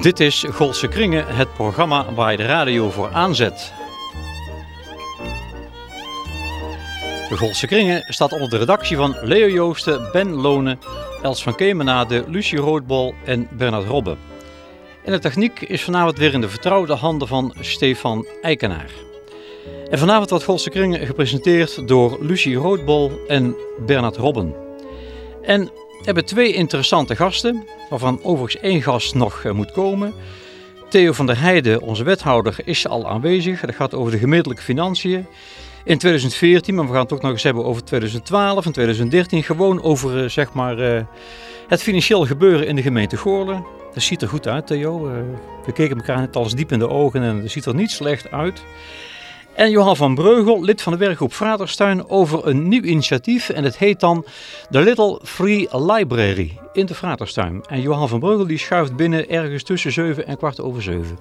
Dit is Golse Kringen, het programma waar je de radio voor aanzet. De Golse Kringen staat onder de redactie van Leo Joosten, Ben Lonen, Els van Kemenade, Lucie Roodbol en Bernard Robbe. En de techniek is vanavond weer in de vertrouwde handen van Stefan Eikenaar. En vanavond wordt Golse Kringen gepresenteerd door Lucie Roodbol en Bernard Robben. En we hebben twee interessante gasten, waarvan overigens één gast nog eh, moet komen. Theo van der Heijden, onze wethouder, is al aanwezig. Dat gaat over de gemeentelijke financiën in 2014, maar we gaan het ook nog eens hebben over 2012 en 2013. Gewoon over uh, zeg maar, uh, het financieel gebeuren in de gemeente Goorlen. Dat ziet er goed uit, Theo. We keken elkaar net al eens diep in de ogen en het ziet er niet slecht uit. En Johan van Breugel, lid van de werkgroep Vaderstuin, over een nieuw initiatief. En het heet dan de Little Free Library in de Vaderstuin. En Johan van Breugel die schuift binnen ergens tussen 7 en kwart over 7.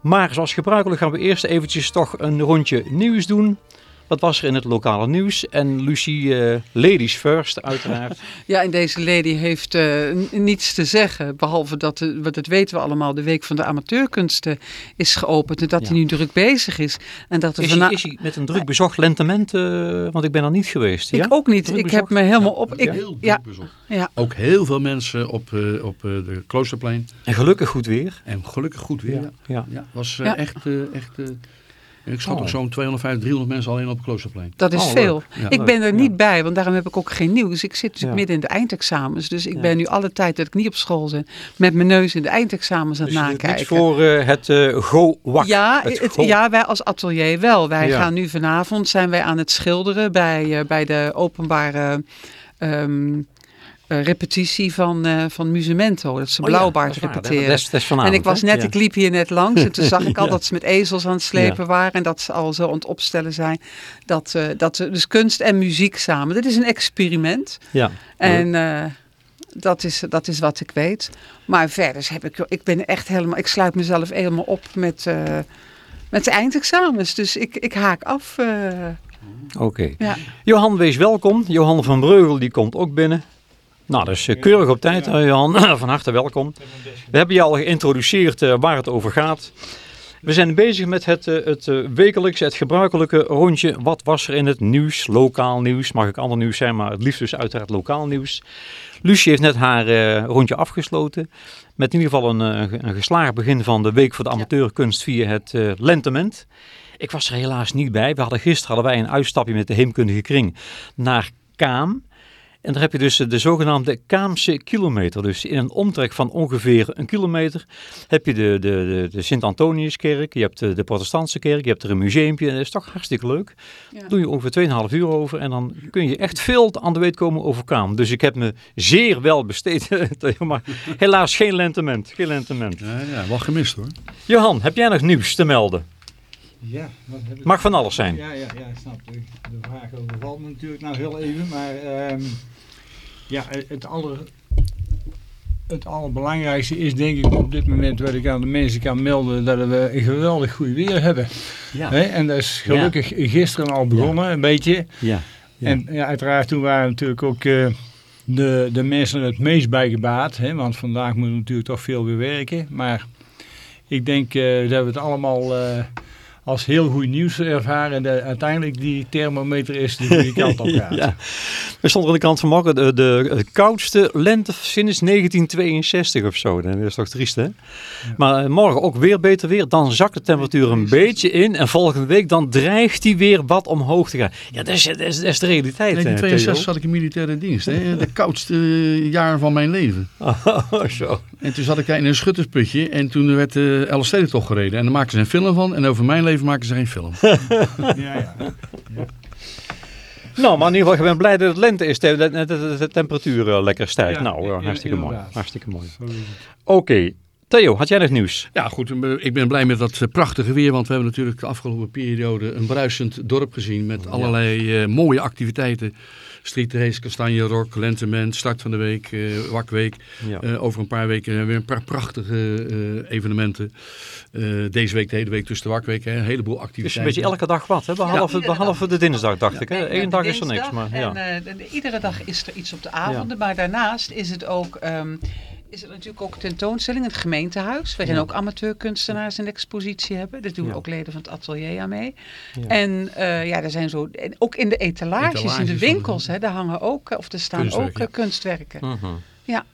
Maar zoals gebruikelijk gaan we eerst eventjes toch een rondje nieuws doen. Wat was er in het lokale nieuws? En Lucie, uh, ladies first uiteraard. ja, en deze lady heeft uh, niets te zeggen. Behalve dat, de, wat dat weten we allemaal, de Week van de Amateurkunsten is geopend. En dat ja. hij nu druk bezig is. En dat is, hij, is hij met een druk bezocht lentement? Uh, want ik ben er niet geweest. Ik ja? ook niet. Druk ik bezocht? heb me helemaal op... Ik, heel druk bezocht. Ja. Ook heel veel mensen op, op de Kloosterplein. En gelukkig goed weer. En gelukkig goed weer. Ja. ja. ja. was echt... echt ik schat oh. ook zo'n 250, 300 mensen alleen op het Kloosterplein. Dat is oh, veel. Ja, ik ben er niet ja. bij, want daarom heb ik ook geen nieuws. Ik zit dus ja. midden in de eindexamens. Dus ik ben nu alle tijd dat ik niet op school ben, met mijn neus in de eindexamens aan het dus nakijken. Dus voor uh, het uh, go-wak? Ja, het het, ja, wij als atelier wel. Wij gaan nu vanavond zijn wij aan het schilderen bij, uh, bij de openbare... Um, uh, repetitie van, uh, van Musemento. Dat ze oh, blauwbaard ja, repeteren. Dat is, dat is vanavond, en ik was net, ja. ik liep hier net langs en toen zag ik al ja. dat ze met ezels aan het slepen waren. En dat ze al zo aan het opstellen zijn. Dat, uh, dat ze, dus kunst en muziek samen. Dit is een experiment. Ja. En dat, is, dat is wat ik weet. Maar verder heb ik, ik ben echt helemaal, ik sluit mezelf helemaal op met, met de eindexamens. Dus ik, ik haak af. Oké. Okay. Johan, wees welkom. Johan van Breugel die komt ook binnen. Nou, dat is uh, keurig op tijd, uh, Johan. Van harte welkom. We hebben je al geïntroduceerd uh, waar het over gaat. We zijn bezig met het, het wekelijkse, het gebruikelijke rondje. Wat was er in het nieuws? Lokaal nieuws, mag ik ander nieuws zijn, maar het liefst dus uiteraard lokaal nieuws. Lucie heeft net haar rondje afgesloten. Met in ieder geval een, een geslaagd begin van de Week voor de Amateurkunst via het Lentement. Ik was er helaas niet bij. We hadden gisteren hadden wij een uitstapje met de Heemkundige Kring naar Kaam. En daar heb je dus de zogenaamde Kaamse kilometer. Dus in een omtrek van ongeveer een kilometer heb je de, de, de, de Sint-Antoniuskerk, je hebt de, de protestantse kerk, je hebt er een museumpje. En dat is toch hartstikke leuk. Ja. Daar doe je ongeveer 2,5 uur over en dan kun je echt veel aan de weet komen over Kaam. Dus ik heb me zeer wel besteed, maar helaas geen lentement. Geen lentement. Ja, ja, wel gemist hoor. Johan, heb jij nog nieuws te melden? Ja, wat heb ik... Mag van alles zijn. Ja, ja, ja, snap. De, de vraag overvalt me natuurlijk nou heel even, maar um, ja, het, aller, het allerbelangrijkste is denk ik op dit moment wat ik aan de mensen kan melden, dat we een geweldig goed weer hebben. Ja. He? En dat is gelukkig ja. gisteren al begonnen, ja. een beetje. Ja. ja. En ja, uiteraard toen waren natuurlijk ook uh, de, de mensen het meest bijgebaat, hè? want vandaag moeten we natuurlijk toch veel weer werken. Maar ik denk uh, dat we het allemaal... Uh, als heel goed nieuws ervaren. En de, uiteindelijk die thermometer is de goede kant op gaat. ja. We stonden aan de kant van morgen de, de, koudste lente sinds 1962 of zo. Dat is toch triest hè? Ja. Maar morgen ook weer beter weer. Dan zakt de temperatuur een beetje in. En volgende week dan dreigt die weer wat omhoog te gaan. Ja, dat is, dat is, dat is de realiteit. In 1962 zat ik in militaire dienst. Hè? De koudste jaar van mijn leven. Oh, zo. En toen zat ik in een schuttersputje. En toen werd de uh, toch gereden. En daar maken ze een film van. En over mijn leven maken ze geen film. ja, ja. ja. Nou, maar in ieder geval, ik ben blij dat het lente is, dat de, de, de, temperatuur uh, lekker stijgt. Ja, nou, uh, hartstikke mooi. Hartstikke mooi. Oké. Okay. Theo, had jij nog nieuws? Ja, goed. Ik ben blij met dat prachtige weer. Want we hebben natuurlijk de afgelopen periode een bruisend dorp gezien. Met allerlei uh, mooie activiteiten. Street Race, Kastanje Rock, Lentement, start van de week, uh, Wakweek. Ja. Uh, over een paar weken weer een paar prachtige uh, evenementen. deze week de hele week tussen de Wakweek, een heleboel activiteiten. Dus een beetje elke dag wat, hè? behalve, ja, behalve de dinsdag dacht ja. ik. Hè? Eén dag is er niks. Maar, ja. en, iedere dag is er iets op de avonden, maar daarnaast is het ook... Um, is er natuurlijk ook tentoonstelling in het gemeentehuis. Waarin ook amateurkunstenaars een expositie hebben. Daar doen Ja. ook leden van het atelier aan mee. Ja. En eh, ja, er zijn zo, en ook in de etalages, Etalages in de winkels, hè, daar hangen ook, eh, of er staan Kunstwerken, ook eh, kunstwerken. Mhm. Ja.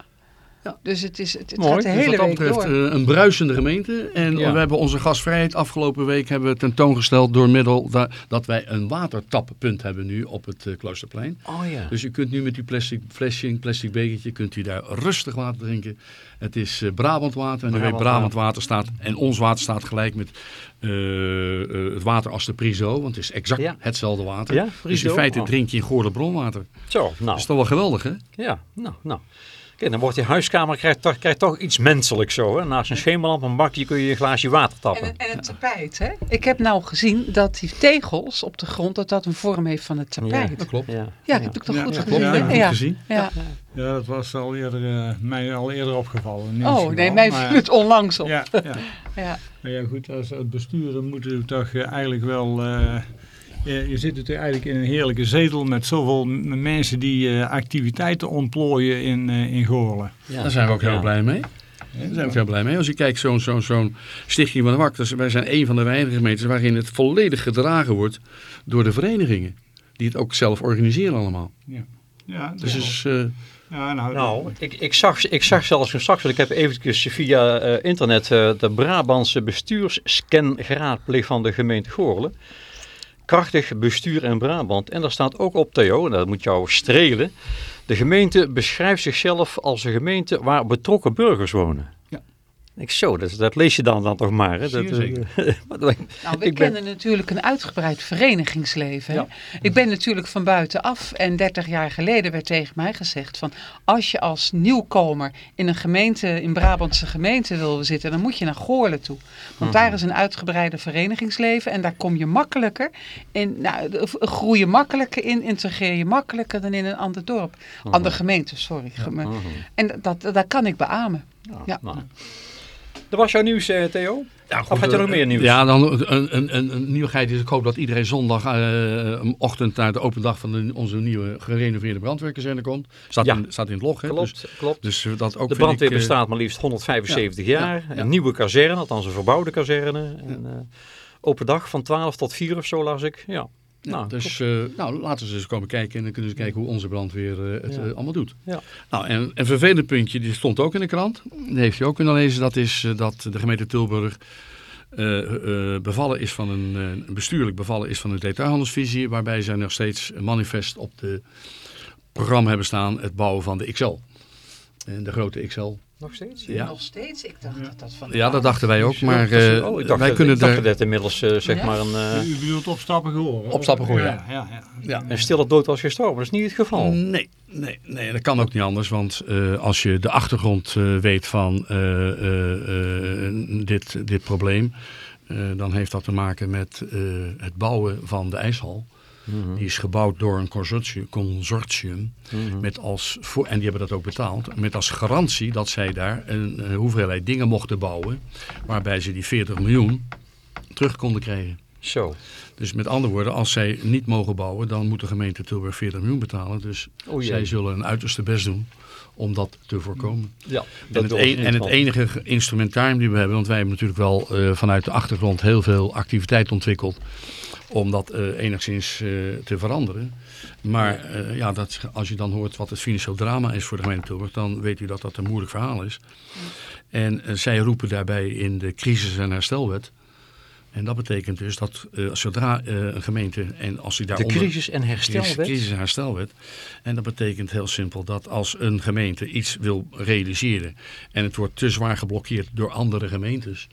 Ja. Dus het, is, het, het Mooi. gaat de Dus hele wat dat week betreft door. eh, een bruisende gemeente. En Ja. we hebben onze gastvrijheid afgelopen week hebben we tentoongesteld door middel da- dat wij een watertappunt hebben nu op het eh, Kloosterplein. Oh ja. Dus u kunt nu met uw plastic flesje, een plastic bekertje, kunt u daar rustig water drinken. Het is eh Brabantwater en u weet Brabant Brabantwater staat en ons water staat gelijk met het water als de Priso, want het is exact Ja. hetzelfde water. Ja, dus in feite Oh. drink je in Goorle bronwater. Zo, Dat nou. is toch wel geweldig hè? Ja, nou, nou. Kijk, dan wordt die huiskamer krijgt toch, krijgt toch iets menselijks zo. Hè? Naast een schemerlamp en een bakje kun je een glaasje water tappen. En, en het tapijt, hè? Ik heb nou gezien dat die tegels op de grond, dat dat een vorm heeft van het tapijt. Dat klopt. Ja, Ja, heb ik toch Ja, goed ja, gezien? Ja, heb hè? ik goed ja. gezien. Ja. Ja, dat was al eerder, eh, mij al eerder opgevallen. Oh, nee, mij maar- viel het onlangs op. Ja, ja. Ja. Nou ja, goed, als het besturen moeten we toch eh, eigenlijk wel... eh, je, je zit natuurlijk eigenlijk in een heerlijke zetel met zoveel mensen die eh, activiteiten ontplooien in, eh in Goorlen. ja. Daar zijn we ook heel Ja. blij mee. Daar zijn we ook heel blij mee. Als je kijkt, zo'n zo'n zo'n Stichting van de Wak, dus wij zijn een van de weinige gemeentes waarin het volledig gedragen wordt door de verenigingen. Die het ook zelf organiseren allemaal. Ja, Dus het is, eh, ja, nou, Nou, ik, ik, zag, ik zag zelfs straks, want ik heb eventjes via eh, internet eh, de Brabantse bestuursscan geraadpleegd van de gemeente Goorlen. Krachtig bestuur in Brabant. En daar staat ook op, Theo, en dat moet jou strelen. De gemeente beschrijft zichzelf als een gemeente waar betrokken burgers wonen. Ik zo, dat, dat lees je dan, dan toch maar. Hè? Dat, zeker. eh, Nou, we ben- kennen natuurlijk een uitgebreid verenigingsleven. Hè? Ja. Ik ben natuurlijk van buitenaf en 30 jaar geleden werd tegen mij gezegd van als je als nieuwkomer in een gemeente, in Brabantse gemeente wil zitten, dan moet je naar Goorlen toe. Want daar is een uitgebreide verenigingsleven en daar kom je makkelijker in, nou, groei je makkelijker in, integreer je makkelijker dan in een ander dorp. Andere gemeente, sorry. Mhm. En dat, dat kan ik beamen. Ja, Ja. nou. Dat was jouw nieuws, eh, Theo? ja, Of had je nog meer nieuws? Ja, dan een, een, een, een nieuwigheid is. Ik hoop dat iedereen zondagochtend naar de open dag van de, onze nieuwe gerenoveerde brandweerkazerne komt. Staat, Ja. in, staat in het log. Hè? Dus, Klopt, klopt. dus eh, dat ook De vind brandweer ik, eh, bestaat maar liefst 175 jaar. ja, ja. Een nieuwe kazerne, althans een verbouwde kazerne. En, eh, open dag van 12 tot 4 of zo las ik. Ja. Nou, dus eh, nou, laten we eens komen kijken en dan kunnen we eens kijken hoe onze brandweer eh, het Ja. eh, allemaal doet. Ja. Nou, en een vervelend puntje, die stond ook in de krant. Die heeft u ook kunnen lezen. Dat is dat de gemeente Tilburg eh, eh, bevallen is van een, eh, bestuurlijk bevallen is van een detailhandelsvisie. Waarbij zij nog steeds een manifest op de programma hebben staan. Het bouwen van de XL. En de grote XL. Nog steeds? Ja. Nog steeds, ik dacht dat dat van Ja, dat dachten wij ook. Maar Dat oh, ik dacht, wij dat- kunnen ik dacht er... dat inmiddels eh, zeg Ja? maar een, eh, U bedoelt opstappen gehoord? Opstappen ja. ja, ja. Ja. een stille dood was gestorven. Dat is niet het geval. Nee, nee, nee, dat kan ook niet anders. Want eh, als je de achtergrond eh, weet van eh, eh, eh, dit, dit probleem, eh, dan heeft dat te maken met eh, het bouwen van de ijshal. Die is gebouwd door een consortium, consortium Mhm. met als voor, en die hebben dat ook betaald, met als garantie dat zij daar een, hoeveelheid dingen mochten bouwen, waarbij ze die 40 miljoen terug konden krijgen. Zo. Dus met andere woorden, als zij niet mogen bouwen, dan moet de gemeente Tilburg 40 miljoen betalen. Dus zij zullen een uiterste best doen om dat te voorkomen. Ja, En het, een- en het enige ge- instrumentarium die we hebben, want wij hebben natuurlijk wel eh, vanuit de achtergrond heel veel activiteit ontwikkeld om dat eh, enigszins eh, te veranderen. Maar eh, ja, dat, als je dan hoort wat het financieel drama is voor de gemeente Tilburg, dan weet u dat dat een moeilijk verhaal is. En zij roepen daarbij in de crisis- en herstelwet. En dat betekent dus dat zodra een gemeente en als die De daaronder... crisis- en herstelwet. Crisis- en herstelwet. En dat betekent heel simpel dat als een gemeente iets wil realiseren en het wordt te zwaar geblokkeerd door andere gemeentes,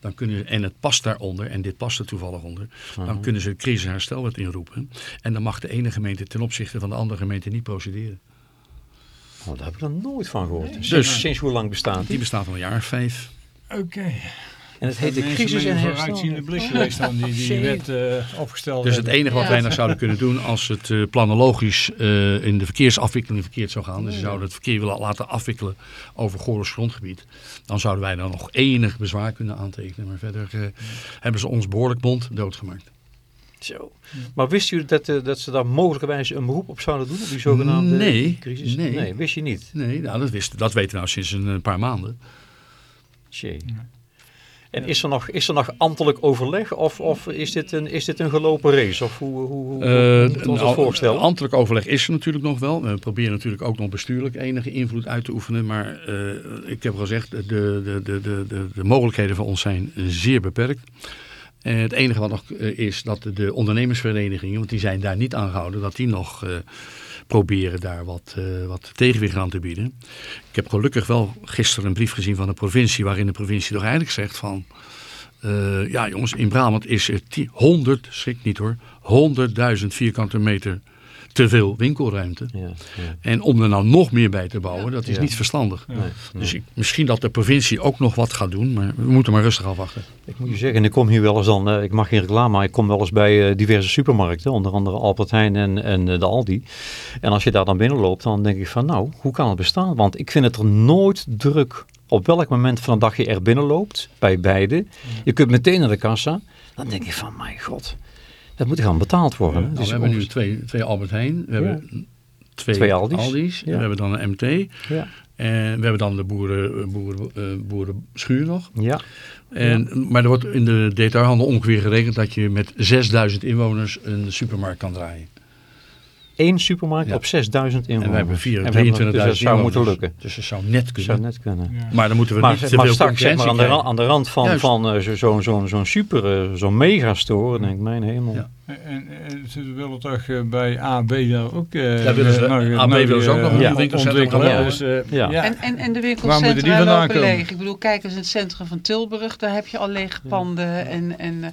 dan kunnen, en het past daaronder, en dit past er toevallig onder, dan kunnen ze de crisis- en herstelwet inroepen. En dan mag de ene gemeente ten opzichte van de andere gemeente niet procederen. Oh, daar heb ik nog nooit van gehoord. Sinds, Dus- sinds hoe lang bestaat Die die? bestaat al een jaar of vijf. Oké. En het heet de Mensen crisis- en een vooruitziende blik geweest dan die wet eh, opgesteld Dus het enige wat wij nog zouden kunnen doen als het eh, planologisch eh, in de verkeersafwikkeling verkeerd zou gaan. Dus ze zouden het verkeer willen laten afwikkelen over Goorles grondgebied. Dan zouden wij dan nog enig bezwaar kunnen aantekenen. Maar verder eh, hebben ze ons behoorlijk mond doodgemaakt. Zo. Maar wist u dat, uh, dat ze daar mogelijkerwijs een beroep op zouden doen, op die zogenaamde nee, crisis? Nee. nee, wist je niet? Nee, nou, dat, wist, dat weten we nou sinds een paar maanden. Tjee. En is er nog, is er nog ambtelijk overleg of, of is, dit een, is dit een gelopen race? Of hoe, hoe, hoe, hoe uh, ons dat voorstellen? Ambtelijk overleg is er natuurlijk nog wel. We proberen natuurlijk ook nog bestuurlijk enige invloed uit te oefenen. Maar uh, ik heb al gezegd, de, de, de, de, de mogelijkheden van ons zijn zeer beperkt. En het enige wat nog is dat de ondernemersverenigingen, want die zijn daar niet aangehouden, dat die nog proberen daar wat, uh, wat tegenwicht aan te bieden. Ik heb gelukkig wel gisteren een brief gezien van de provincie, waarin de provincie toch eigenlijk zegt van... Uh, ja jongens, in Brabant is er 100, schrik niet hoor, 100.000 vierkante meter te veel winkelruimte. Ja, ja. En om er nou nog meer bij te bouwen, dat is ja. niet verstandig. Nee. Dus ik, misschien dat de provincie ook nog wat gaat doen, maar we moeten maar rustig afwachten. Ik moet je zeggen, ik kom hier wel eens dan, uh, ik mag geen reclame, maar ik kom wel eens bij uh, diverse supermarkten, onder andere Albert Heijn en, en uh, de Aldi. En als je daar dan binnenloopt, dan denk ik van nou, hoe kan het bestaan? Want ik vind het er nooit druk op welk moment van de dag je er binnenloopt, bij beide. Je kunt meteen naar de kassa, dan denk ik van mijn god... Dat moet gewoon betaald worden. Ja, nou, dus we hebben nu twee, twee Albert Heijn. We hebben twee, twee Aldi's. Aldi's We hebben dan een MT. Ja. En we hebben dan de boeren, boeren, uh, boerenschuur nog. Ja. En, Maar er wordt in de detailhandel ongeveer gerekend dat je met 6000 inwoners een supermarkt kan draaien. Eén supermarkt ja. op 6000 inwoners. En we hebben 4, 23.000 dus dat zou moeten lukken. Dus dat zou net kunnen. Zou net kunnen. Ja. Maar dan moeten we maar, niet te maar veel straks zeg maar aan de, rand, aan de rand van, van uh, zo'n zo, zo super, uh, zo'n megastore, denk ik, mijn hemel. Ja. En, en ze willen toch uh, bij AB daar ook... Uh, ja, willen ze, nog, AB wil ze ook nog een ja, winkelcentrum ja. Dus, uh, ja. ja. En, en, en de winkelcentra lopen leeg. Ik bedoel, kijk eens in het centrum van Tilburg, daar heb je al lege panden. En, en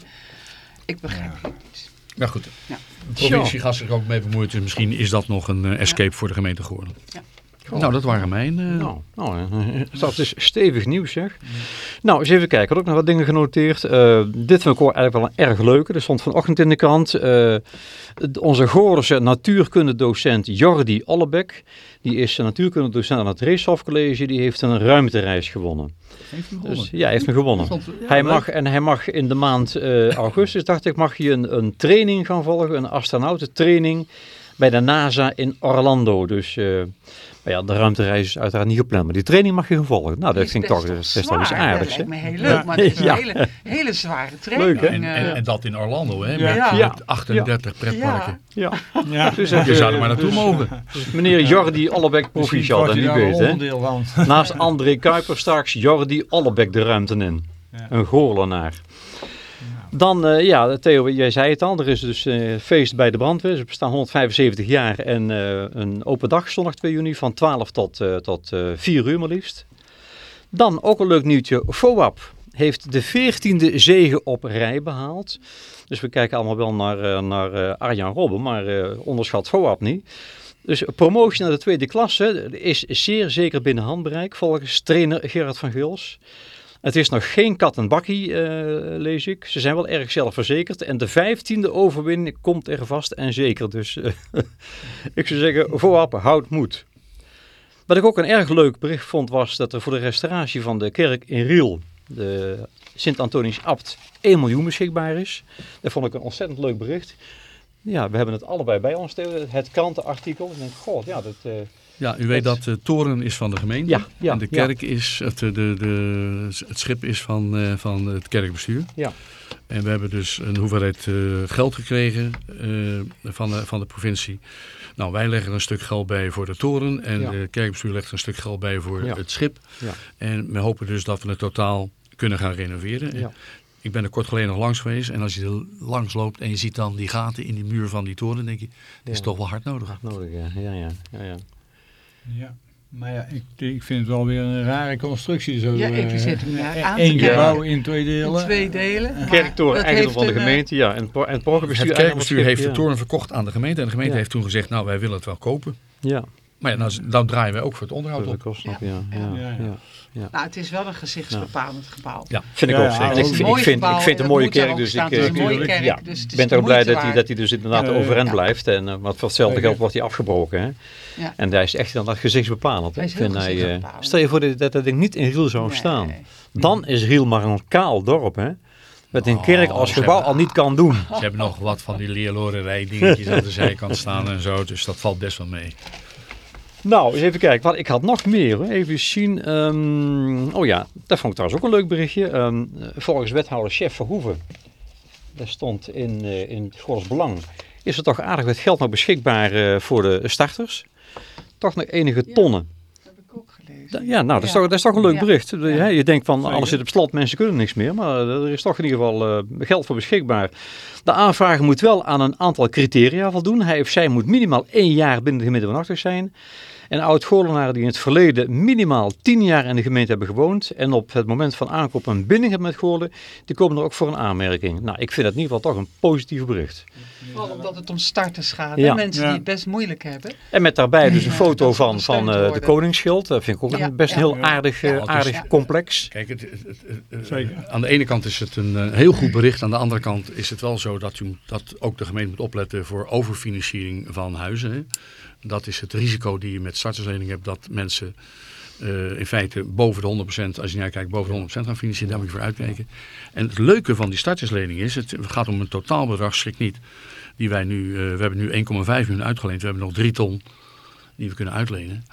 ik begrijp het niet. Maar goed, ja. De provincie gaat zich ook mee bemoeien. Dus misschien is dat nog een uh, escape ja. voor de gemeente geworden. Ja. Nou, dat waren mijn... Uh... Nou, nou dat is stevig nieuws zeg. Nou, eens even kijken. Ik had ook nog wat dingen genoteerd. Uh, dit vind ik eigenlijk wel een erg leuke. Er stond vanochtend in de krant. Uh, onze Goorse natuurkundedocent Jordi Ollebek. Die is natuurkundedocent aan het Reeshof College. Die heeft een ruimtereis gewonnen. Heeft hem gewonnen? Dus, ja, hij heeft hem gewonnen. Ja, hij mag, en hij mag in de maand augustus, dacht ik, mag je een, een training gaan volgen. Een astronautentraining bij de NASA in Orlando. Dus... Maar ja, de ruimtereis is uiteraard niet gepland, maar die training mag je gevolgen. Nou, dat vind ik toch, best wel iets aardigs. Dat lijkt me heel leuk, maar het is een hele, hele zware training. Leuk, hè? En, en, en dat in Orlando, hè? Met, ja. met 38 pretparken. Ja. ja. Dus je zou er maar naartoe mogen. Dus meneer Jordi Allebek proficiat, dat niet weet, hè? Naast André Kuiper straks Jordi Allebek de ruimte in. Een goorlenaar. Dan, uh, ja, Theo, jij zei het al, er is dus uh, feest bij de brandweer. Ze bestaan 175 jaar en uh, een open dag zondag 2 juni van 12 tot, tot 4 uur maar liefst. Dan ook een leuk nieuwtje, FOAP heeft de 14e zege op rij behaald. Dus we kijken allemaal wel naar, naar Arjan Robben, maar onderschat FOAP niet. Dus promotie naar de tweede klasse is zeer zeker binnen handbereik volgens trainer Gerard van Guls. Het is nog geen kat en bakkie, uh, lees ik. Ze zijn wel erg zelfverzekerd. En de vijftiende overwinning komt er vast en zeker. Dus uh, ik zou zeggen, voorop, houd moed. Wat ik ook een erg leuk bericht vond, was dat er voor de restauratie van de kerk in Riel, de Sint-Antonisch Abt, 1 miljoen beschikbaar is. Dat vond ik een ontzettend leuk bericht. Ja, we hebben het allebei bij ons, het krantenartikel. Ik denk, god, ja, dat... Uh, ja, u weet dat de toren is van de gemeente ja, ja, en de kerk is, het, de, de, het schip is van, uh, van het kerkbestuur. Ja. En we hebben dus een hoeveelheid uh, geld gekregen uh, van, de, van de provincie. Nou, wij leggen een stuk geld bij voor de toren en ja. de kerkbestuur legt een stuk geld bij voor het schip. Ja. En we hopen dus dat we het totaal kunnen gaan renoveren. Ja. Ik ben er kort geleden nog langs geweest en als je er langs loopt en je ziet dan die gaten in die muur van die toren, denk je, dat is toch wel hard nodig. Hard nodig, ja. ja, ja, ja, ja. Maar ja, ik, ik vind het wel weer een rare constructie. Zo, ja, ik zit hem daar aan Eén gebouw in twee delen. In twee delen. Kerktoren, eigendom van de gemeente, ja. En, en het kerkbestuur, het kerkbestuur heeft de toren verkocht aan de gemeente. En de gemeente ja. heeft toen gezegd, nou wij willen het wel kopen. Ja. Maar ja, nou, dan draaien wij ook voor het onderhoud op. Kost op. Ja. Ja. Ja. Ja. Nou, het is wel een gezichtsbepalend gebouw. Ja, vind ik ook. Ja, ik, vind, ik, vind, ik vind het een mooie kerk, dus ik ja, ben er blij dat hij, dat hij dus inderdaad overeind blijft. En uh, wat voor hetzelfde geld wordt hij afgebroken. Hè? Ja. En hij is echt inderdaad gezichtsbepalend. Hij is vind hij, uh, stel je voor dat dat ding niet in Riel zou staan. Dan is Riel maar een kaal dorp. Hè? met een kerk als gebouw hebben- al niet kan doen. Ze hebben nog wat van die leerlorenrij dingetjes aan de zijkant staan en zo. Dus dat valt best wel mee. Nou, eens even kijken. Wat, ik had nog meer. hoor. Even zien. Ehm, oh ja, dat vond ik trouwens ook een leuk berichtje. Ehm, volgens wethouder Chef Verhoeven, dat stond in, eh, in het Gods Belang, is er toch aardig wat geld nog beschikbaar eh, voor de starters. Toch nog enige Ja. tonnen. Dat heb ik ook gelezen. Ja, nou, dat is, Ja. toch, dat is toch een leuk Ja. bericht. Hè, Je denkt van, alles zit op slot, mensen kunnen niks meer. Maar eh, er is toch in ieder geval geld voor beschikbaar. De aanvrager moet wel aan een aantal criteria voldoen. Hij of zij moet minimaal één jaar binnen de woonachtig zijn. En oud-Goorlenaren die in het verleden minimaal tien jaar in de gemeente hebben gewoond. En op het moment van aankoop een binding hebben met Goorlen. Die komen er ook voor een aanmerking. Nou, ik vind het in ieder geval toch een positief bericht. Vooral omdat het om starters gaat. Ja. Mensen Ja. die het best moeilijk hebben. En met daarbij dus een Ja, foto dat van, van eh, de. Koningsschild. Dat vind ik ook Ja, een best ja. heel Ja. aardig, eh, aardig ja. complex. Kijk, het, het- het- het- Zeker. aan de ene kant is het een eh, heel goed bericht. Aan de andere kant is het wel zo dat, u, dat ook de gemeente moet opletten voor overfinanciering van huizen. Hè. Dat is het risico die je met starterslening hebt. Dat mensen eh, in feite boven de 100%, als je naar kijkt, boven de 100% gaan financieren. Daar moet je voor uitkijken. En het leuke van die starterslening is, het gaat om een totaalbedrag, schrik niet. Die wij nu, eh, we hebben nu 1,5 miljoen uitgeleend. We hebben nog 3 ton die we kunnen uitlenen.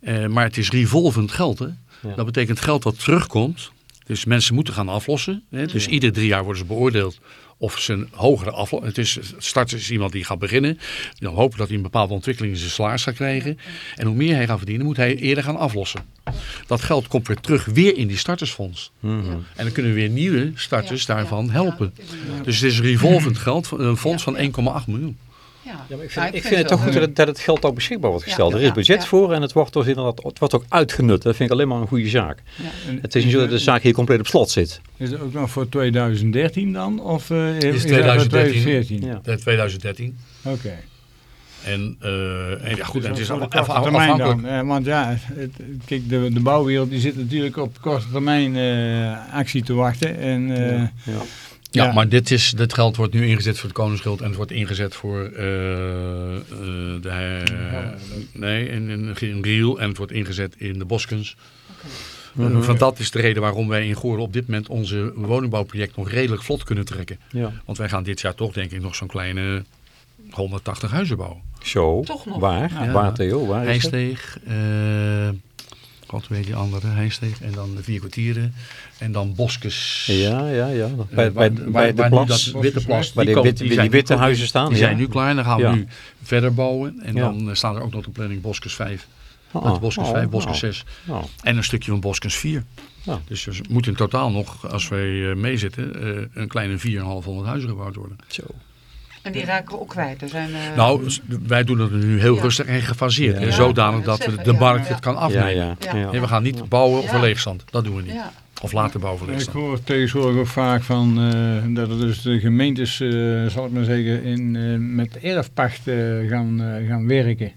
Eh, maar het is revolvend geld. Hè? Ja. Dat betekent geld dat terugkomt. Dus mensen moeten gaan aflossen. Hè? Dus ieder drie jaar worden ze beoordeeld of ze een hogere aflossing... Het is start is iemand die gaat beginnen. Dan hopen dat hij een bepaalde ontwikkeling in zijn salaris gaat krijgen. En hoe meer hij gaat verdienen, moet hij eerder gaan aflossen. Dat geld komt weer terug weer in die startersfonds. Mhm. En dan kunnen weer nieuwe starters Ja, daarvan ja, helpen. Dus het is revolvend geld, een fonds Ja, van ja. 1,8 miljoen. Ja. Ja, maar ik Ja, vind, ik vind het toch goed dat het, dat het geld ook beschikbaar wordt Ja, gesteld. er is ja, budget ja. voor en het wordt, dus inderdaad, het wordt ook uitgenut. Dat vind ik alleen maar een goede zaak. Het is niet zo dat de zaak hier compleet op slot zit. Is het ook nog voor 2013 dan? Of eh, is, is dat voor 2013. 2014? Ja. Dat 2013. Oké. En, eh, en ja, goed, Dus het is af- termijn afhankelijk. dan. Eh, want ja, het, kijk, de, de bouwwereld die zit natuurlijk op korte termijn eh, actie te wachten. En, eh, Ja. Maar dit, is, dit geld wordt nu ingezet voor het Koningsschild en het wordt ingezet voor eh, eh, de, nee, in, in, in Riel en het wordt ingezet in de Boskens. Eh, van dat is de reden waarom wij in Goorlen op dit moment onze woningbouwproject nog redelijk vlot kunnen trekken. Ja. Want wij gaan dit jaar toch denk ik nog zo'n kleine 180 huizen bouwen. Zo, Toch nog? waar? Ja. Waar Theo? Waar is het? Wat weet je andere, Heijsteeg en dan de vier kwartieren en dan Boskes. Ja, ja, ja. Eh, Bij, bij, waar- bij de plas. dat witte plas, Waar die witte- die witte huizen staan, Die ja. zijn nu klaar. Dan gaan we Ja. nu verder bouwen. En dan eh, staan er ook nog de planning Boskes 5. Oh, Uit Boskes oh, 5, Boskes oh, 6. oh. En een stukje van Boskes 4. Ja. Dus er moeten in totaal nog, als wij eh, meezitten, een kleine 4,500 huizen gebouwd worden. Zo. En die raken we ook kwijt. Er zijn, eh, nou, wij doen het nu heel Ja. rustig en gefaseerd. Ja. En zodanig ik dat zeggen, de markt ja. het kan afnemen. ja. Ja. ja. Nee, we gaan niet bouwen voor leegstand. Dat doen we niet. ja. Of laten bouwen voor ik leegstand. hoor tegenwoordig ook vaak van eh, dat er dus de gemeentes, eh, zal ik maar zeggen, in, eh, met erfpacht eh, gaan, gaan werken.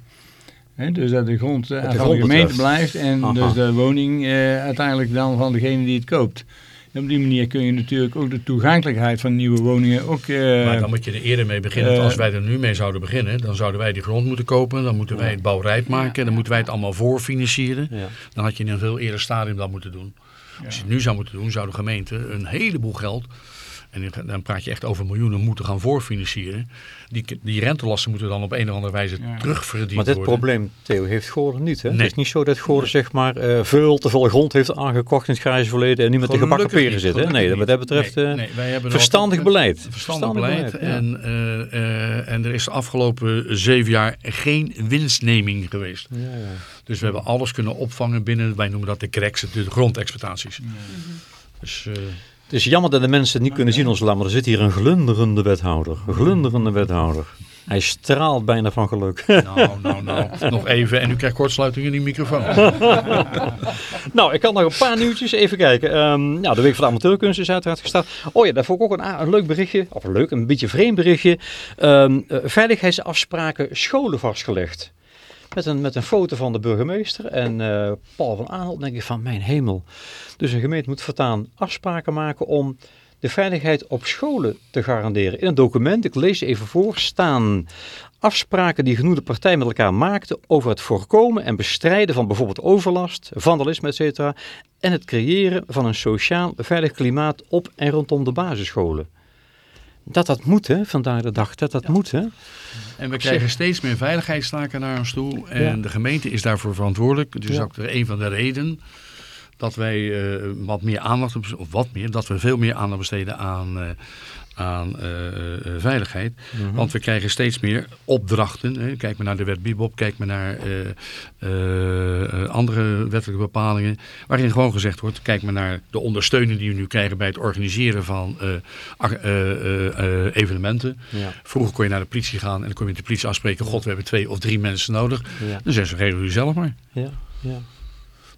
Hè, dus dat de grond eh, Wat de van de gemeente betreft. blijft en Aha. dus de woning eh, uiteindelijk dan van degene die het koopt. En op die manier kun je natuurlijk ook de toegankelijkheid van nieuwe woningen ook... eh, Maar dan moet je er eerder mee beginnen. eh, Als wij er nu mee zouden beginnen, dan zouden wij die grond moeten kopen. Dan moeten wij het bouwrijp maken. Dan moeten wij het allemaal voorfinancieren. Ja. Dan had je in een veel eerder stadium dat moeten doen. Als je het nu zou moeten doen, zou de gemeente een heleboel geld... en dan praat je echt over miljoenen, moeten gaan voorfinancieren. Die, die rentelasten moeten dan op een of andere wijze Ja. terugverdiend Maar dit worden. probleem, Theo, heeft Goorlen niet. Hè? Nee. Het is niet zo dat Goorlen zeg maar eh, veel te veel grond heeft aangekocht in het grijze verleden en niet met de gebakken peren niet, zit. Hè? Nee, wat dat betreft Nee, eh, nee, wij hebben verstandig beleid. Verstandig beleid. ja. En, eh, eh, en er is de afgelopen zeven jaar geen winstneming geweest. Ja, ja. Dus we hebben alles kunnen opvangen binnen, wij noemen dat de cracks, de grondexploitaties. Dus eh, Het is jammer dat de mensen het niet kunnen zien ons land, maar er zit hier een glunderende wethouder. Een glunderende wethouder. Hij straalt bijna van geluk. nou, nou, nou, nog even. En u krijgt kortsluiting in die microfoon. nou, ik had nog een paar nieuwtjes. Even kijken. Ehm, nou, de Week van de Amateurkunst is uiteraard gestart. Oh ja, daar vond ik ook een, een leuk berichtje. Of een leuk, een beetje vreemd berichtje. Ehm, eh, veiligheidsafspraken scholen vastgelegd. Met een, met een foto van de burgemeester en eh, Paul van Aanholt. denk ik van, mijn hemel. Dus een gemeente moet voortaan afspraken maken om de veiligheid op scholen te garanderen. In een document, ik lees even voor, staan afspraken die genoemde partijen met elkaar maakten over het voorkomen en bestrijden van bijvoorbeeld overlast, vandalisme, etc. en het creëren van een sociaal veilig klimaat op en rondom de basisscholen. Dat dat moet, hè, vandaag de dag, dat dat moet, hè. En we krijgen steeds meer veiligheidstaken naar ons toe. En de gemeente is daarvoor verantwoordelijk. Dus ook een van de redenen dat wij uh, wat meer aandacht, of wat meer, dat we veel meer aandacht besteden aan, uh, aan uh, veiligheid. Mm -hmm. Want we krijgen steeds meer opdrachten. Hè. Kijk maar naar de wet Bibop, kijk maar naar andere wettelijke bepalingen. Waarin gewoon gezegd wordt, kijk maar naar de ondersteuning die we nu krijgen bij het organiseren van evenementen. Ja. Vroeger kon je naar de politie gaan en dan kon je met de politie afspreken, god we hebben twee of drie mensen nodig. Ja. Dan zeggen ze, regel u zelf maar. Ja, ja.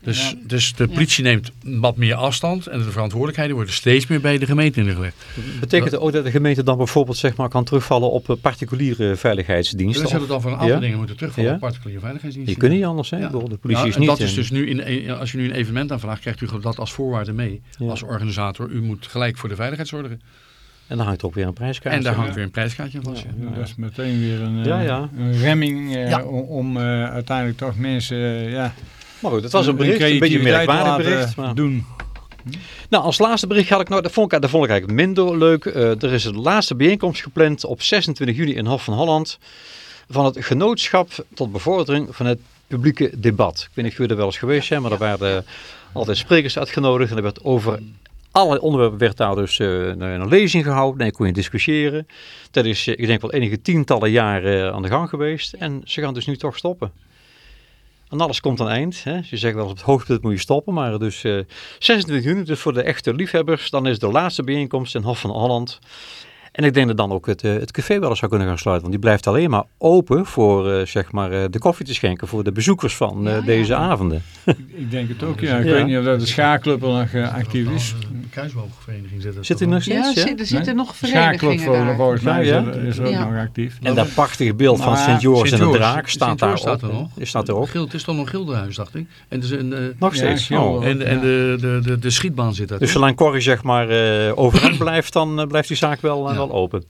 Dus, ja. dus de politie ja. neemt wat meer afstand en de verantwoordelijkheden worden steeds meer bij de gemeente neergelegd. Betekent het ook dat de gemeente dan bijvoorbeeld zeg maar, kan terugvallen op particuliere veiligheidsdiensten? We zullen dan van een aantal dingen moeten terugvallen op particuliere veiligheidsdiensten. Die kunnen niet anders, hè? De politie is niet... Dat is dus nu, in, als je nu een evenement aanvraagt, krijgt u dat als voorwaarde mee. Als organisator, u moet gelijk voor de veiligheid zorgen. En daar hangt ook weer een prijskaartje. En daar hangt weer een prijskaartje vast. Ja, dat is meteen weer een, ja, ja. een remming uh, om, om uh, uiteindelijk toch mensen... Uh, ja, maar goed, het was een bericht, een beetje een merkwaardig bericht. Maar... Doen. Nou, als laatste bericht had ik nog, dat vond ik, dat vond ik eigenlijk minder leuk. Uh, er is een laatste bijeenkomst gepland op 26 juni in Hof van Holland. Van het genootschap tot bevordering van het publieke debat. Ik weet niet of jullie er wel eens geweest zijn, maar er werden altijd sprekers uitgenodigd. En er werd over allerlei onderwerpen werd daar dus uh, een lezing gehouden. En kon je discussiëren. Dat is, ik denk wel enige tientallen jaren aan de gang geweest. En ze gaan dus nu toch stoppen. Alles komt aan eind. Hè. Je zegt wel op het hoogtepunt moet je stoppen. Maar dus uh, 26 juni, dus voor de echte liefhebbers, dan is de laatste bijeenkomst in Hof van Holland. En ik denk dat dan ook het, uh, het café wel eens zou kunnen gaan sluiten. Want die blijft alleen maar open voor uh, zeg maar, uh, de koffie te schenken voor de bezoekers van ja, deze ja. avonden. Ik, ik, denk het ook, ja. Ik weet niet of dat de schaakclub nog actief is. De Kruisboogvereniging zit er Zit er nog steeds? Ja, er zitten nog verenigingen Schaakclub volgens mij is, is ook nog actief. En dat prachtige beeld van Sint Joris en de draak staat daar staat er nog. Staat er ook. Het is toch nog Gildenhuis, dacht ik. En dus een, nog steeds. En, en de, de, de, de schietbaan zit daar. Dus zolang Corrie zeg maar overeind blijft, dan blijft die zaak wel, open.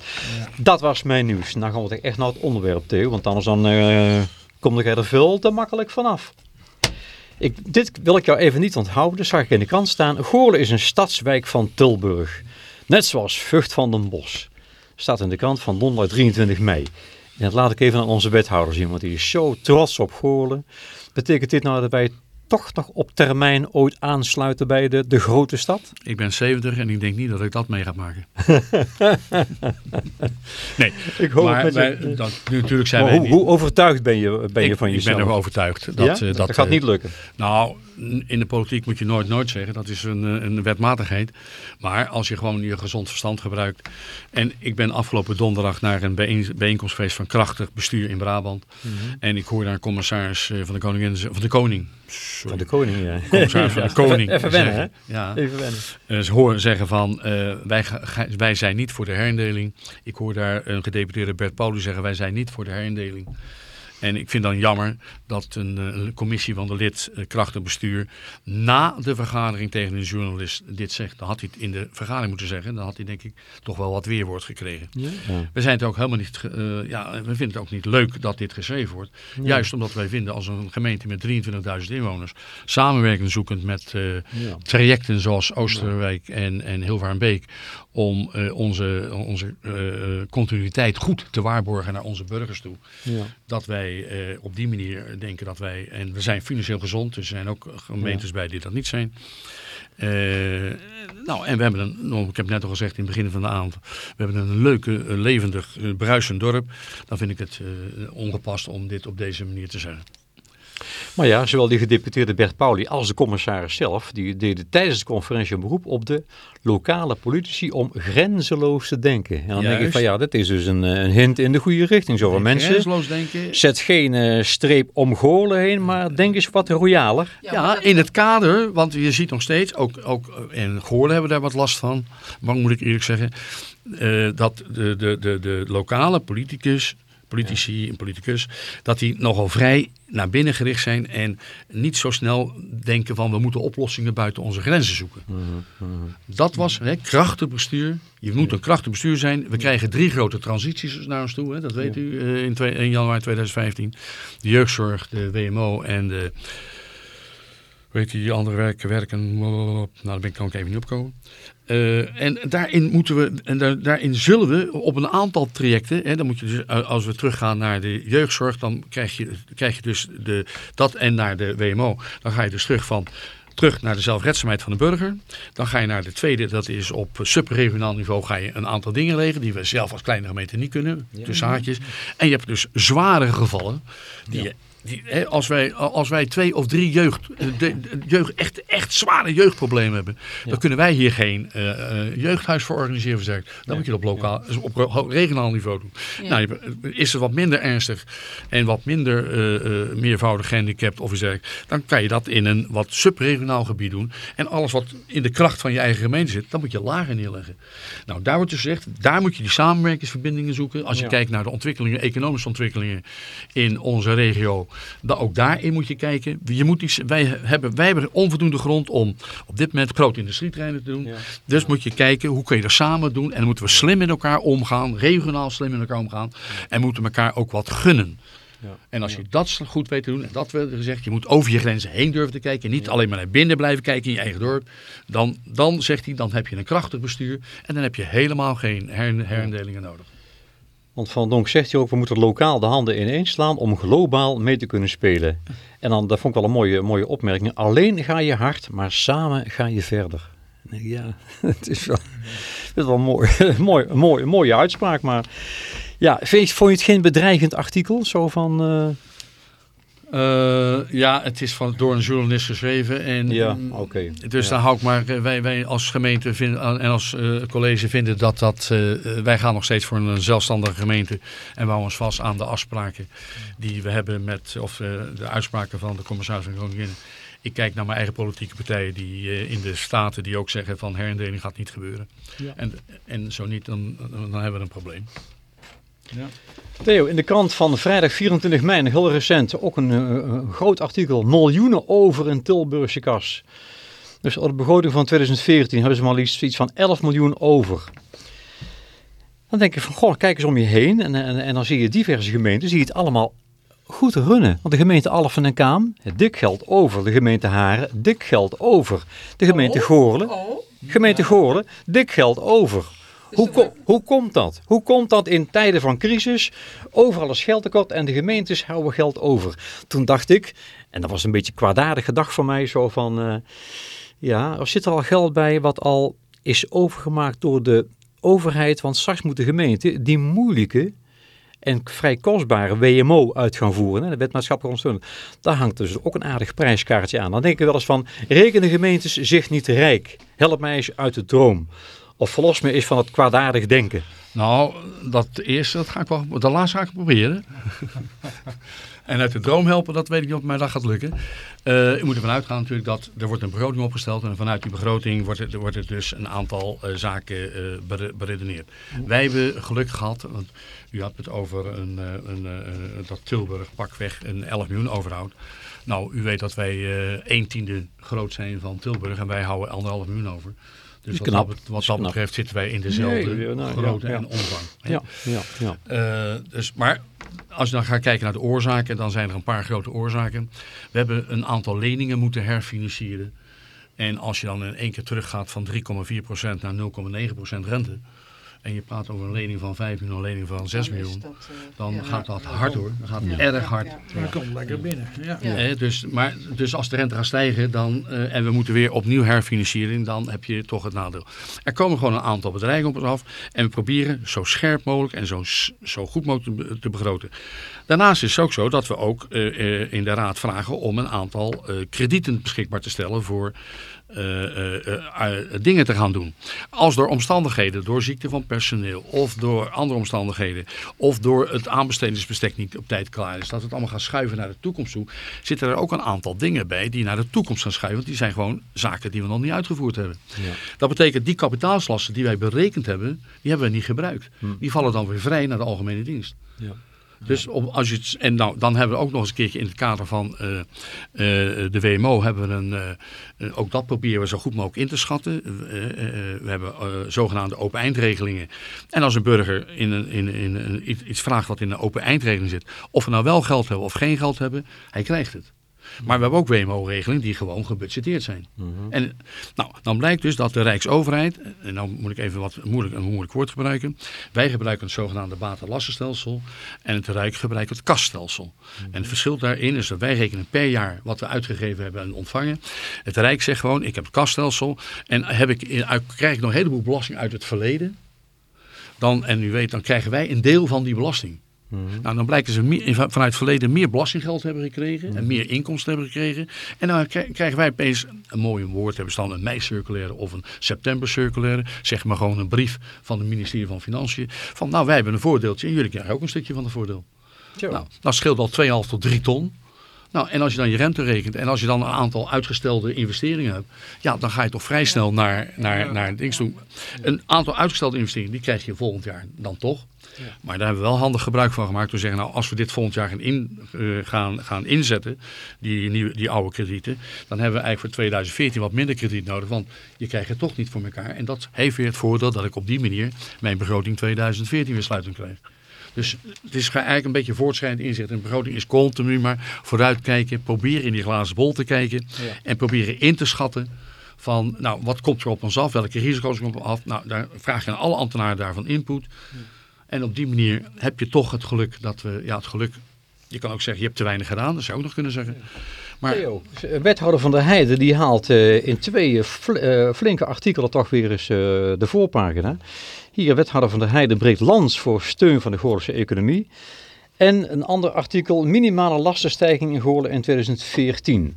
Dat was mijn nieuws. Nou gaan we echt naar het onderwerp tegen, want anders dan uh, kom ik er veel te makkelijk vanaf. Ik, dit wil ik jou even niet onthouden, dat zag ik in de krant staan. Goorlen is een stadswijk van Tilburg. Net zoals Vught van den Bosch. Staat in de krant van donderdag 23 mei. En dat laat ik even aan onze wethouder zien, want die is zo trots op Goorlen. Betekent dit nou dat wij toch nog op termijn ooit aansluiten bij de, de grote stad? Ik ben 70 en ik denk niet dat ik dat mee ga maken. nee, ik hoop maar dat wij, je, dat, natuurlijk zijn maar wij hoe, niet, hoe overtuigd ben je, ben je ik, van ik jezelf? ben er overtuigd. Dat, ja? uh, dat, dat gaat uh, niet lukken. Nou, in de politiek moet je nooit nooit zeggen. Dat is een, een wetmatigheid. Maar als je gewoon je gezond verstand gebruikt. En ik ben afgelopen donderdag naar een bijeenkomst geweest van krachtig bestuur in Brabant. Mm -hmm. En ik hoor daar een commissaris van de koningin, van de koning. Sorry. Van de koning, ja. Commissaris van de koning. Even, wennen, hè? Ja. Even wennen. Uh, ze horen zeggen van, uh, wij, wij zijn niet voor de herindeling. Ik hoor daar een gedeputeerde Bert Paulus zeggen, wij zijn niet voor de herindeling. En ik vind dan jammer dat een, een commissie van de lid uh, kracht en bestuur na de vergadering tegen een journalist dit zegt. Dan had hij het in de vergadering moeten zeggen. Dan had hij denk ik toch wel wat weerwoord gekregen. Ja. We zijn het ook helemaal niet, uh, ja, we vinden het ook niet leuk dat dit geschreven wordt. Ja. Juist omdat wij vinden als een gemeente met 23.000 inwoners, samenwerking zoekend met uh, ja. trajecten zoals Oosterwijk en, en Hilvarenbeek, om onze, onze continuïteit goed te waarborgen naar onze burgers toe. Dat wij uh, op die manier denken dat wij, en we zijn financieel gezond, dus er zijn ook gemeentes ja. bij die dat niet zijn. Nou, en we hebben een, nou, ik heb net al gezegd in het begin van de avond, we hebben een leuke, levendig, bruisend dorp. Dan vind ik het ongepast om dit op deze manier te zeggen. Maar ja, zowel die gedeputeerde Bert Pauli als de commissaris zelf, die deden tijdens de conferentie een beroep op de lokale politici om grenzeloos te denken. En dan Juist. denk ik van ja, dit is dus een, een hint in de goede richting. Zo van mensen, grenzeloos denken. zet geen uh, streep om Goorlen heen, maar denk eens wat royaler. Ja, ja, in het kader, want je ziet nog steeds, ook, ook in Goorlen hebben we daar wat last van, maar moet ik eerlijk zeggen, uh, dat de, de, de, de lokale politicus politici en politicus, dat die nogal vrij naar binnen gericht zijn en niet zo snel denken van we moeten oplossingen buiten onze grenzen zoeken. Mhm, mhm. Dat was hè, krachtig bestuur. Je moet een krachtig bestuur zijn. We krijgen drie grote transities naar ons toe. Hè, dat weet u eh, in, in januari 2015. De jeugdzorg, de WMO en de... Weet je, die andere werken, werken... Nou, daar ben ik, kan ik even niet opkomen. Eh, en daarin moeten we, en daar, daarin zullen we op een aantal trajecten, hè, dan moet je dus, eh, als we teruggaan naar de jeugdzorg, dan krijg je, krijg je dus de, dat en naar de WMO. Dan ga je dus terug van terug naar de zelfredzaamheid van de burger. Dan ga je naar de tweede, dat is op subregionaal niveau ga je een aantal dingen regelen die we zelf als kleine gemeente niet kunnen, tussen haakjes. En je hebt dus zware gevallen die je die, als, wij, als wij twee of drie jeugd, eh, de, jeugd echt, echt zware jeugdproblemen hebben, dan kunnen wij hier geen eh, eh, jeugdhuis voor organiseren. Dan moet je het op, lokaal, op regionaal niveau doen. Nou, is het wat minder ernstig en wat minder eh, meervoudig gehandicapt of iets dan kan je dat in een wat subregionaal gebied doen. En alles wat in de kracht van je eigen gemeente zit, dan moet je lager neerleggen. Nou, daar wordt dus gezegd, daar moet je die samenwerkingsverbindingen zoeken. Als je Ja. kijkt naar de ontwikkelingen, economische ontwikkelingen in onze regio, ook daarin moet je kijken. Je moet die, wij, hebben, wij hebben onvoldoende grond om op dit moment grote industrieterreinen te doen. Ja. Dus moet je kijken, hoe kun je dat samen doen? En dan moeten we slim met elkaar omgaan, regionaal slim met elkaar omgaan. En moeten elkaar ook wat gunnen. Ja. En als je dat goed weet te doen, en dat werd gezegd, je moet over je grenzen heen durven te kijken. En niet alleen maar naar binnen blijven kijken in je eigen dorp. Dan, dan zegt hij, dan heb je een krachtig bestuur. En dan heb je helemaal geen her- herindelingen nodig. Want Van Donk zegt hier ook, we moeten lokaal de handen ineens slaan om globaal mee te kunnen spelen. En dan, dat vond ik wel een mooie, mooie opmerking. Alleen ga je hard, maar samen ga je verder. Ja, het is wel, het is wel mooi, mooi, mooie uitspraak. Maar ja, vond je het geen bedreigend artikel? Zo van, eh, Eh, ja, het is van, door een journalist geschreven. En, ja, oké. Dus Ja. dan hou ik maar, eh, wij, wij als gemeente vinden, en als eh, college vinden dat dat, eh, eh, wij gaan nog steeds voor een zelfstandige gemeente. En we houden ons vast aan de afspraken die we hebben met, of eh, de uitspraken van de commissaris van Koningin. Ik kijk naar mijn eigen politieke partijen die eh, in de staten die ook zeggen van herindeling gaat niet gebeuren. Ja. En, en zo niet, dan, dan hebben we een probleem. Ja. Theo, in de krant van vrijdag 24 mei, nog heel recent, ook een, eh, een groot artikel. Miljoenen over in Tilburgse kas. Dus op de begroting van 2014 hebben ze maar liefst iets van 11 miljoen over. Dan denk ik van, goh, kijk eens om je heen. En, en, en dan zie je diverse gemeenten, zie je het allemaal goed runnen. Want de gemeente Alphen en Kaam, dik geld over. De gemeente Haren, dik geld over. De gemeente Goorlen, Oh, gemeente Goorlen, dik geld over. Hoe, hoe komt dat? Hoe komt dat in tijden van crisis? Overal is geld tekort en de gemeentes houden geld over. Toen dacht ik, en dat was een beetje kwaadaardig gedacht van mij, zo van, eh, ja, er zit er al geld bij wat al is overgemaakt door de overheid. Want straks moet de gemeente die moeilijke en vrij kostbare WMO uit gaan voeren. Hè, de wet maatschappelijke ondersteuning. Daar hangt dus ook een aardig prijskaartje aan. Dan denk ik wel eens van, rekenen gemeentes zich niet rijk? Help mij eens uit de droom. Of verlos me eens van het kwaadaardig denken. Nou, dat eerste, dat ga ik wel, de laatste ga ik proberen. en uit de droom helpen, dat weet ik niet of mij dat gaat lukken. Eh u moet ervan uitgaan natuurlijk dat er wordt een begroting opgesteld. En vanuit die begroting wordt er, wordt er dus een aantal eh, zaken eh, bere- beredeneerd. Wij hebben geluk gehad, want u had het over een, eh, een, eh, dat Tilburg pakweg een 11 miljoen overhoudt. Nou, u weet dat wij eh 1 tiende groot zijn van Tilburg en wij houden anderhalf miljoen over. Dus wat, knap. dat, wat dat knap. betreft zitten wij in dezelfde Nee, nou, ja, grootte ja. en omvang. Ja, ja, ja. Eh, dus, maar als je dan gaat kijken naar de oorzaken, dan zijn er een paar grote oorzaken. We hebben een aantal leningen moeten herfinancieren. En als je dan in één keer teruggaat van 3,4% naar 0,9% rente. En je praat over een lening van 5 miljoen, een lening van 6 miljoen. Dan gaat dat hard hoor. Dan gaat het erg hard. Dat komt lekker binnen. Ja. Ja. Eh, dus, maar, dus als de rente gaat stijgen dan, eh, en we moeten weer opnieuw herfinancieren, dan heb je toch het nadeel. Er komen gewoon een aantal bedrijven op ons af en we proberen zo scherp mogelijk en zo, zo goed mogelijk te, be- te begroten. Daarnaast is het ook zo dat we ook eh, eh, in de raad vragen om een aantal eh, kredieten beschikbaar te stellen voor eh, eh, eh, eh, dingen te gaan doen. Als door omstandigheden, door ziekte van personeel of door andere omstandigheden of door het aanbestedingsbestek niet op tijd klaar is, dat het allemaal gaat schuiven naar de toekomst toe, zitten er ook een aantal dingen bij die naar de toekomst gaan schuiven. Want die zijn gewoon zaken die we nog niet uitgevoerd hebben. Ja. Dat betekent die kapitaalslasten die wij berekend hebben, die hebben we niet gebruikt. Die vallen dan weer vrij naar de algemene dienst. Ja. Dus als je en nou, dan hebben we ook nog eens een keertje in het kader van uh, uh, de WMO hebben we een, uh, ook dat proberen we zo goed mogelijk in te schatten. we hebben zogenaamde open eindregelingen. En als een burger in, in, in, iets vraagt wat in een open eindregeling zit, of we nou wel geld hebben of geen geld hebben, hij krijgt het. Maar we hebben ook WMO-regelingen die gewoon gebudgeteerd zijn. Mhm. En nou, dan blijkt dus dat de Rijksoverheid, en nou moet ik even wat moeilijk, een moeilijk woord gebruiken. Wij gebruiken het zogenaamde batenlassenstelsel en het Rijk gebruikt het kaststelsel. Mhm. En het verschil daarin is dat wij rekenen per jaar wat we uitgegeven hebben en ontvangen. Het Rijk zegt gewoon, ik heb het kaststelsel en heb ik, krijg ik nog een heleboel belasting uit het verleden. Dan, en u weet, dan krijgen wij een deel van die belasting. Mhm. Nou, dan blijken ze meer, vanuit het verleden meer belastinggeld hebben gekregen en mhm. meer inkomsten hebben gekregen. En dan krijgen wij opeens een mooi woord, hebben staan een mei-circulaire of een september-circulaire. Zeg maar gewoon een brief van het ministerie van Financiën. Van nou, wij hebben een voordeeltje en jullie krijgen ook een stukje van het voordeel. Nou, dat scheelt al 2,5 tot 3 ton. Nou, en als je dan je rente rekent en als je dan een aantal uitgestelde investeringen hebt, ja, dan ga je toch vrij snel naar, naar, naar dingen toe. Een aantal uitgestelde investeringen, die krijg je volgend jaar dan toch. Maar daar hebben we wel handig gebruik van gemaakt door te zeggen, nou, als we dit volgend jaar gaan, in, uh, gaan, gaan inzetten, die, nieuwe, die oude kredieten, dan hebben we eigenlijk voor 2014 wat minder krediet nodig, want je krijgt het toch niet voor elkaar. En dat heeft weer het voordeel dat ik op die manier mijn begroting 2014 weer sluiting krijg. Dus het is eigenlijk een beetje voortschrijdend inzicht. Een begroting is continu maar vooruitkijken, proberen in die glazen bol te kijken en proberen in te schatten van, nou, wat komt er op ons af? Welke risico's komen er af? Nou, daar vraag je aan alle ambtenaren daarvan input. En op die manier heb je toch het geluk dat we, ja, het geluk, je kan ook zeggen, je hebt te weinig gedaan, dat zou je ook nog kunnen zeggen. Maar, Theo, wethouder van der Heijden, die haalt uh, in twee uh, flinke artikelen toch weer eens uh, de voorpagina. Hier, wethouder van der Heijden breekt lans voor steun van de Goorlandse economie. En een ander artikel, minimale lastenstijging in Goorlen in 2014. Um,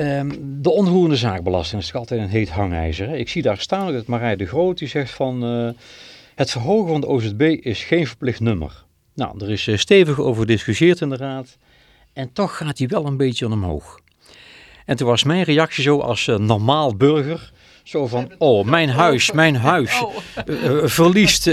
ehm, de onroerende zaakbelasting is altijd een heet hangijzer. Hè? Ik zie daar staan dat Marij de Groot, die zegt van... Het verhogen van de OZB is geen verplicht nummer. Nou, er is eh, stevig over gediscussieerd in de raad. En toch gaat hij wel een beetje omhoog. En toen was mijn reactie zo als uh, normaal burger. Zo van, oh, mijn huis, mijn huis uh, verliest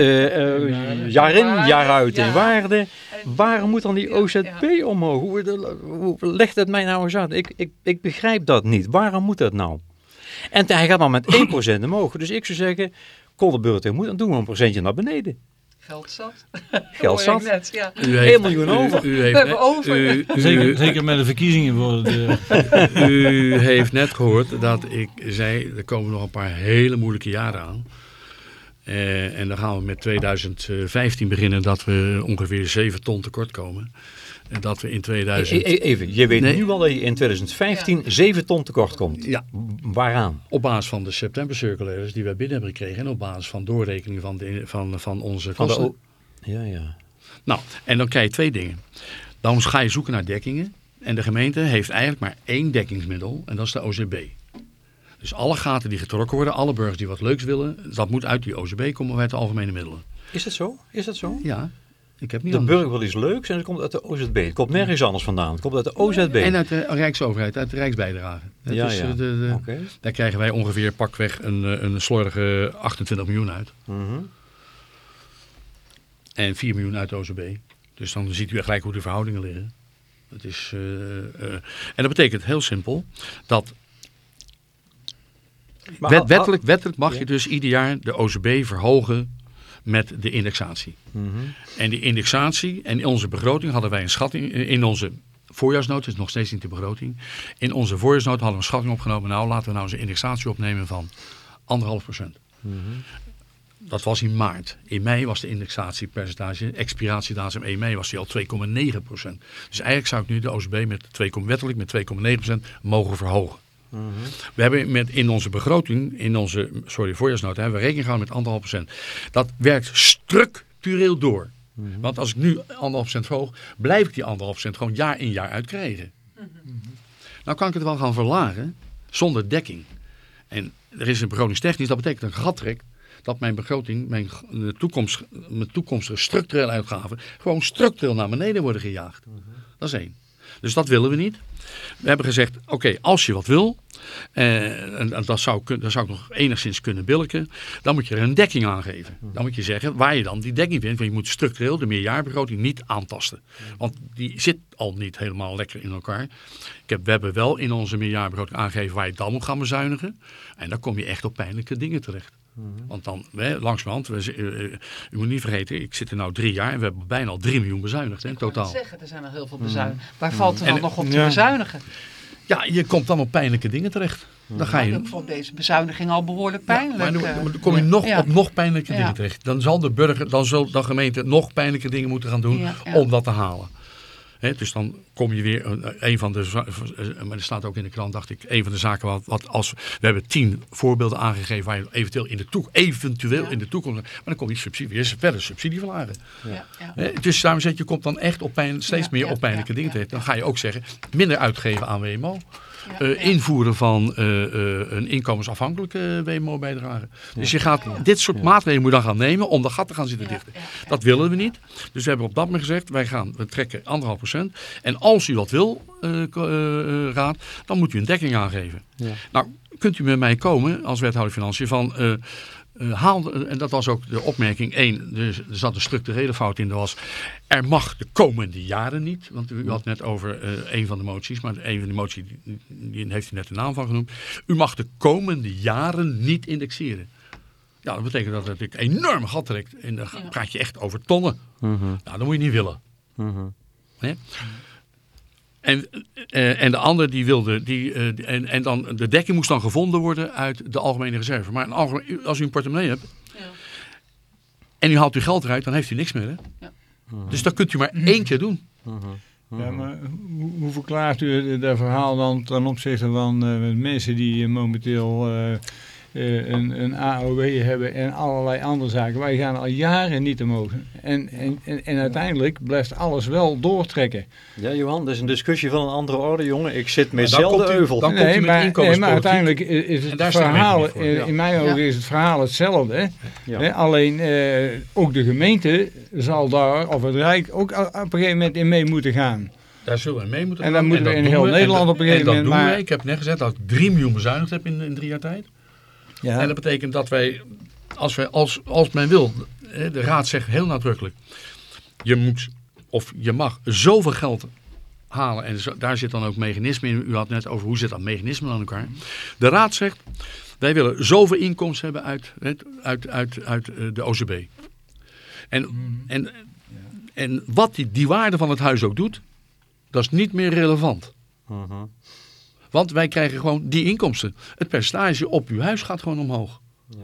jaar in, jaar uit in waarde. Waarom moet dan die OZB omhoog? Hoe, hoe legt het mij nou eens uit? Ik, ik, ik begrijp dat niet. Waarom moet dat nou? En hij gaat maar met 1% omhoog. Dus ik zou zeggen, Kolderbeurt moet, dan doen we een procentje naar beneden. Geld zat. Geld zat. Net, ja. u heeft, 1 miljoen over. U, heeft, we hebben over. U, zeker, zeker, met de verkiezingen worden. u heeft net gehoord dat ik zei, er komen nog een paar hele moeilijke jaren aan. Uh, en dan gaan we met 2015 beginnen dat we ongeveer 7 ton tekort komen. En dat we in 2000... E, e, even, je weet nu al dat je in 2015 ja. 7 ton tekort komt. Ja. Waaraan? Op basis van de september circulaires die wij binnen hebben gekregen. En op basis van doorrekening van, de, van, van onze van kosten. ja, ja. Nou, en dan krijg je twee dingen. Dan ga je zoeken naar dekkingen. En de gemeente heeft eigenlijk maar één dekkingsmiddel. En dat is de OZB. Dus alle gaten die getrokken worden, alle burgers die wat leuks willen, dat moet uit die OZB komen uit de algemene middelen. Is dat zo? Is dat zo? Ja. Ik heb niet de burger wil iets leuks en het komt uit de OZB. Het komt nergens anders vandaan. Het komt uit de OZB. En uit de Rijksoverheid, uit de Rijksbijdrage. Ja, dus, ja. De, de, Daar krijgen wij ongeveer pakweg een, eh, een slordige 28 miljoen uit. Mhm. En 4 miljoen uit de OZB. Dus dan ziet u gelijk hoe de verhoudingen liggen. Het is, uh, uh, en dat betekent heel simpel dat wet, wettelijk, wettelijk mag je dus ieder jaar de OZB verhogen met de indexatie. En die indexatie, en in onze begroting hadden wij een schatting, in onze voorjaarsnoot, is nog steeds niet de begroting. In onze voorjaarsnoot hadden we een schatting opgenomen, nou laten we nou eens een indexatie opnemen van anderhalf procent. Mhm. Dat was in maart. In mei was de indexatiepercentage, expiratiedatum 1 mei was die al 2,9 procent. Dus eigenlijk zou ik nu de OCB met 2, wettelijk met 2,9 procent mogen verhogen. We hebben met, in onze begroting, in onze sorry, voorjaarsnota, hebben we rekening gehouden met anderhalf procent. Dat werkt structureel door. Mhm. Want als ik nu anderhalf procent verhoog, blijf ik die anderhalf procent gewoon jaar in jaar uit krijgen. Mhm. Nou kan ik het wel gaan verlagen zonder dekking. En er is een begrotingstechnisch, dat betekent een gat dat mijn begroting, mijn, toekomst, mijn toekomstige structurele uitgaven, gewoon structureel naar beneden worden gejaagd. Dat is één. Dus dat willen we niet. We hebben gezegd, oké, als je wat wil, en, en dat, zou, dat zou ik nog enigszins kunnen billiken. Dan moet je er een dekking aan geven. Dan moet je zeggen waar je dan die dekking vindt. Want je moet structureel de meerjaarbegroting niet aantasten. Want die zit al niet helemaal lekker in elkaar. Ik heb, we hebben wel in onze meerjaarbegroting aangegeven waar je dan moet gaan bezuinigen. En dan kom je echt op pijnlijke dingen terecht. Want dan, hè, langzamerhand, we, zi- eh, eh, u moet niet vergeten, ik zit er nou drie jaar en we hebben bijna al 3 miljoen bezuinigd hè, in Ik totaal. zeggen, er zijn nog heel veel bezuinigen. Waar valt er dan En- nog op te ja. bezuinigen? Ja, je komt dan op pijnlijke dingen terecht. Dan ga je, Ik vond deze bezuiniging al behoorlijk Ja, pijnlijk. maar dan, eh. dan kom je nog Ja. op nog pijnlijke Ja. dingen terecht. Dan zal de burger, dan zal de gemeente nog pijnlijke dingen moeten gaan doen Ja, ja. om dat te halen. Dus dan kom je weer, een, een van de, eh, maar er staat ook in de krant, dacht ik, een van de zaken wat, wat als, we hebben tien voorbeelden aangegeven waar je eventueel in de, toek, eventueel Ja. in de toekomst, maar dan kom je subsidie, weer verder subsidie verlagen. ja, ja. Hè, dus daarom zeg je, je komt dan echt op pijn, steeds Ja, meer ja, op pijnlijke ja, dingen ja. terecht. Dan ga je ook zeggen, minder uitgeven aan WMO. Eh, ja. invoeren van eh, eh, een inkomensafhankelijke WMO-bijdrage. Dus je gaat dit soort maatregelen moet je dan gaan nemen om dat gat te gaan zitten Ja, dichten. ja, ja. Dat willen we niet. Dus we hebben op dat moment gezegd, wij gaan, we trekken anderhalf procent. En als u dat wil, eh, eh, eh, raad, dan moet u een dekking aangeven. Ja. Nou, kunt u met mij komen als wethouder Financiën van... eh, eh, haal, en dat was ook de opmerking één, dus er zat een structurele fout in. Dat was, er mag de komende jaren niet, want u had net over eh, een van de moties, maar een van die moties, die, die heeft u net de naam van genoemd. U mag de komende jaren niet indexeren. Ja, dat betekent dat het een enorm gat trekt. En dan Ja. praat je echt over tonnen. Mhm, Nou, dat moet je niet willen. mhm. Hè? En, eh, en de ander die wilde, die, eh, die- en, en dan de dekking moest dan gevonden worden uit de algemene reserve. Maar een algemeen, als u een portemonnee hebt Ja. en u haalt uw geld eruit, dan heeft u niks meer. Hè? Ja. Dus dat kunt u maar één keer doen. Ja, maar hoe, hoe verklaart u dat verhaal dan ten opzichte van eh, mensen die eh, momenteel eh, eh, een, een AOW hebben en allerlei andere zaken? Wij gaan al jaren niet omhoog. En, en, en, en uiteindelijk blijft alles wel doortrekken. Ja, Johan, dat is een discussie van een andere orde, jongen. Ik zit met zelden u- euvel. dan- komt u met maar, nee, maar uiteindelijk is En het verhaal, voor, eh, ja. in mijn ogen Ja. is het verhaal hetzelfde. Hè? Ja. Hè, alleen eh, ook de gemeente zal daar, of het Rijk, ook op een gegeven moment in mee moeten gaan. Daar zullen we mee moeten En gaan. dan moeten we dat in heel we. En Nederland op een gegeven en dat moment, doen wij. Ik heb net gezegd dat ik 3 miljoen bezuinigd heb in, in drie jaar tijd. Ja. En dat betekent dat wij, als, wij, als, als men wil, hè, de raad zegt heel nadrukkelijk, je moet of je mag zoveel geld halen. En zo- daar zit dan ook mechanisme in. U had net over hoe zit dat mechanisme aan elkaar. De raad zegt, wij willen zoveel inkomsten hebben uit, uit, uit, uit, uit eh, de OCB. En, en, en wat die, die waarde van het huis ook doet, dat is niet meer relevant. Mhm. Want wij krijgen gewoon die inkomsten. Het percentage op uw huis gaat gewoon omhoog. Ja.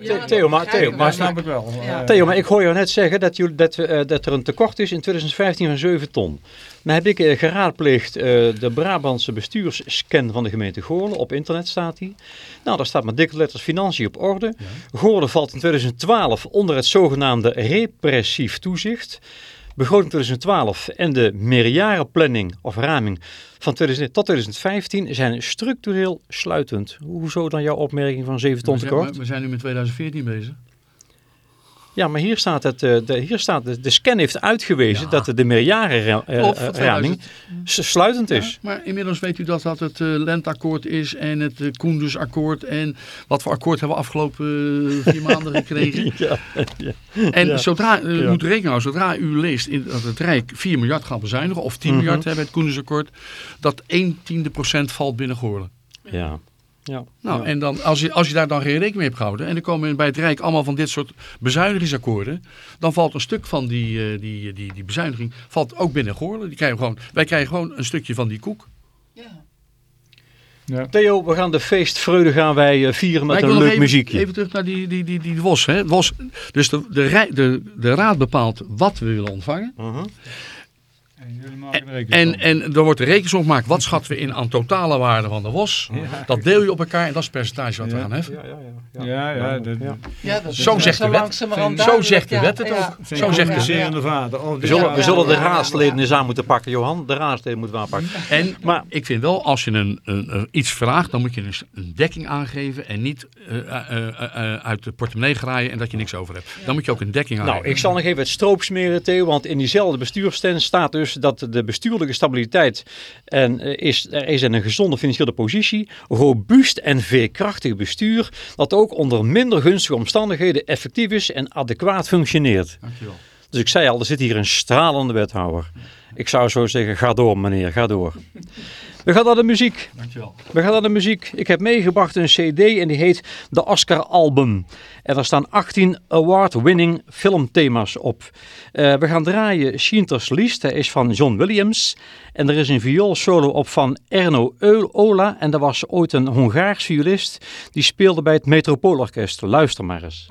Ja, Theo, maar- Theo, ik maar snap ik wel. Ja. Theo, maar ik hoor jou net zeggen dat, jullie, dat, we, eh, dat er een tekort is in 2015 van 7 ton. Dan heb ik eh, geraadpleegd eh, de Brabantse bestuursscan van de gemeente Goorlen. Op internet staat die. Nou, daar staat met dikke letters financiën op orde. Goorlen valt in 2012 onder het zogenaamde repressief toezicht. Begroting 2012 en de meerjarenplanning of raming van 2000 tot 2015 zijn structureel sluitend. Hoezo dan jouw opmerking van 7 ton tekort? We zijn nu met 2014 bezig. Ja, maar hier staat, het, eh, de, hier staat de, de scan heeft uitgewezen Ja. dat de, de meerjarenraming voor 2000. sluitend is. Ja, maar inmiddels weet u dat dat het eh, lenteakkoord is en het uh, Koendersakkoord. En wat voor akkoord hebben we afgelopen eh, vier maanden gekregen. Ja. En zodra, u moet rekenen houden, zodra u leest in, dat het Rijk 4 miljard gaat bezuinigen, of 10 Mhm. miljard hebben het Koendersakkoord, dat 1 tiende procent valt binnen Goorlen. ja. Ja. Nou, ja. en dan, als, je, als je daar dan geen rekening mee hebt gehouden, en er komen bij het Rijk allemaal van dit soort bezuinigingsakkoorden, dan valt een stuk van die, eh, die, die, die bezuiniging valt ook binnen Goorlen. Die krijgen gewoon, wij krijgen gewoon een stukje van die koek. Ja. Ja. Theo, we gaan de feestvreugde gaan wij eh, vieren met een leuk even, muziekje. Even terug naar die, die, die, die WOS. Hè. WOS dus de, de, de, de raad bepaalt wat we willen ontvangen. Mhm. En er En, en er wordt de rekensom gemaakt. Wat schatten we in aan totale waarde van de WOS? Dat deel je op elkaar en dat is het percentage wat we gaan heffen. Ja, ja, ja. van. Ja, ja, dat Ja. Ja, dat is Zo zegt de wet. Zo zegt de wet het ja. ook. Zo zegt de vader. Oh, We zullen, we zullen de ja, ja, raadsleden eens aan moeten pakken, Johan. De raadsleden moeten we aanpakken. En Maar- ik vind wel, als je een, een, een- iets vraagt, dan moet je een, een dekking aangeven. En niet eh, eh, eh, uit de portemonnee graaien en dat je niks over hebt. Dan moet je ook een dekking aangeven. Nou, ik zal nog even het stroop smeren, Theo. Want in diezelfde bestuursstand staat dus dus dat de bestuurlijke stabiliteit en, is, er is in een gezonde financiële positie, robuust en veerkrachtig bestuur, dat ook onder minder gunstige omstandigheden effectief is en adequaat functioneert. Dankjewel. Dus ik zei al, er zit hier een stralende wethouder. Ik zou zo zeggen, ga door meneer, ga door. We gaan naar de muziek. Dankjewel. We gaan naar de muziek. Ik heb meegebracht een cd en die heet de Oscar Album. En daar staan 18 award-winning filmthema's op. Uh, we gaan draaien Schindler's List, hij is van John Williams. En er is een vioolsolo op van Erno Ola. En dat was ooit een Hongaars violist. Die speelde bij het Metropoolorkest. Luister maar eens.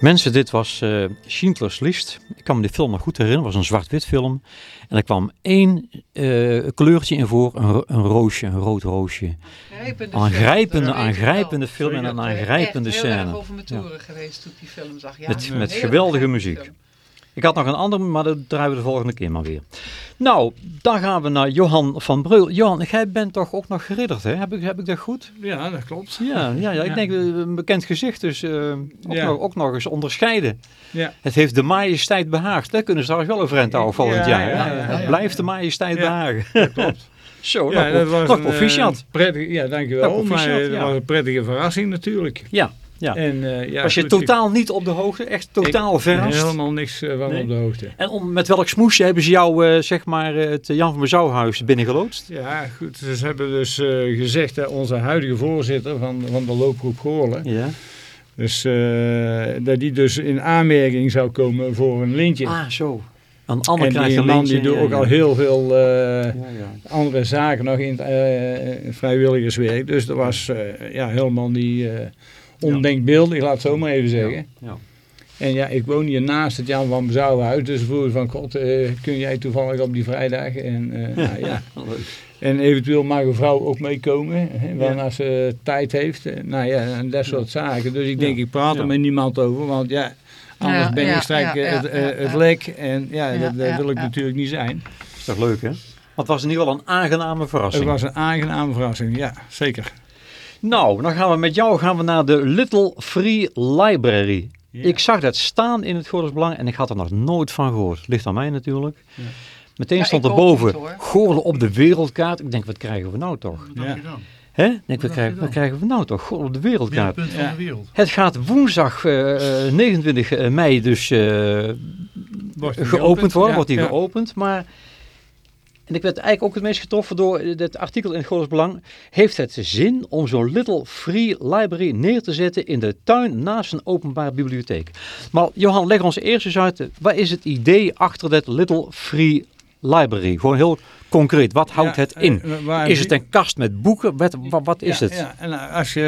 Mensen, dit was uh, Schindler's List. Ik kan me die film nog goed herinneren. Het was een zwart-wit film. En er kwam één uh, kleurtje in voor, een, een, roosje, een rood roosje. Aangrijpende, aangrijpende, aangrijpende film en een aangrijpende scène. Ik ben over mijn toeren ja. geweest toen ik die film zag. Ja, met met geweldige muziek. Film. Ik had nog een ander, maar dat draaien we de volgende keer maar weer. Nou, dan gaan we naar Johan van Breul. Johan, jij bent toch ook nog geridderd, hè? Heb ik, heb ik dat goed? Ja, dat klopt. Ja, ja, ja ik Ja. denk eh, een bekend gezicht, dus eh, ook, Ja. nog, ook nog eens onderscheiden. Ja. Het heeft de majesteit behaagd. Daar kunnen ze trouwens wel over houden volgend Ja, jaar. blijft de majesteit behagen. Dat klopt. Zo, Ja, dat was een proficiat. eh, ja, dankjewel. Maar proficiat, het ja. was een prettige verrassing natuurlijk. Ja, ja. En, eh, ja, Was je goed, ik- totaal niet op de hoogte? Echt totaal ik- verrast? Helemaal niks eh, van Nee. op de hoogte. En om, met welk smoesje hebben ze jou, eh, zeg maar, het Jan van Bezouwhuis binnengeloodst? Ja, goed. Ze hebben dus gezegd dat onze huidige voorzitter van, van de loopgroep Goorlen, Ja. dus, dat die dus in aanmerking zou komen voor een lintje. Ah, zo. Een ander en krijgt die een man lintje. die doet ja, ook ja. al heel veel Ja, ja. andere zaken nog in het eh, vrijwilligerswerk. Dus dat was ja, helemaal niet ondenkbeeldig, ik laat het zo maar even zeggen. Ja. En ja, ik woon hier naast het Jan van Bezouwhuis, dus vroeg van god, eh, kun jij toevallig op die vrijdag? En, eh, nou, ja. en eventueel mag een vrouw ook meekomen, hè, wanneer als ze tijd heeft. Eh, Nou ja, en dat soort zaken. Dus ik denk, ik praat er Ja. met niemand over, want ja, anders Ja, ben ja, ik ja, het, eh, ja, het lek. En ja, Ja, dat, dat ja, wil ik ja. natuurlijk niet zijn. Is toch leuk, hè? Maar het was in ieder geval een aangename Het verrassing. was een aangename verrassing, ja, zeker. Nou, dan gaan we met jou gaan we naar de Little Free Library. Ja. Ik zag dat staan in het Goorles Belang en ik had er nog nooit van gehoord. Ligt aan mij natuurlijk. Ja. Meteen Ja, stond er boven. Goorlen op de wereldkaart. Ik denk, wat krijgen we nou toch? Ja. je dan? Hè? Ik Denk, wat, krijgen, wat we nou toch? Goorlen op de wereldkaart. Van de wereld. Het gaat woensdag eh, eh, 29 mei dus eh, Wordt die geopend worden, Ja, wordt die ja. geopend. Maar, en ik werd eigenlijk ook het meest getroffen door het artikel in het Goorles Belang. Heeft het zin om zo'n Little Free Library neer te zetten in de tuin naast een openbare bibliotheek? Maar Johan, leg ons eerst eens uit, eh, wat is het idee achter dat Little Free Library? Gewoon heel concreet, wat houdt Ja, het in? eh, waar- Is het een kast met boeken? Wat, wat, is ja, het? Ja, en eh, als je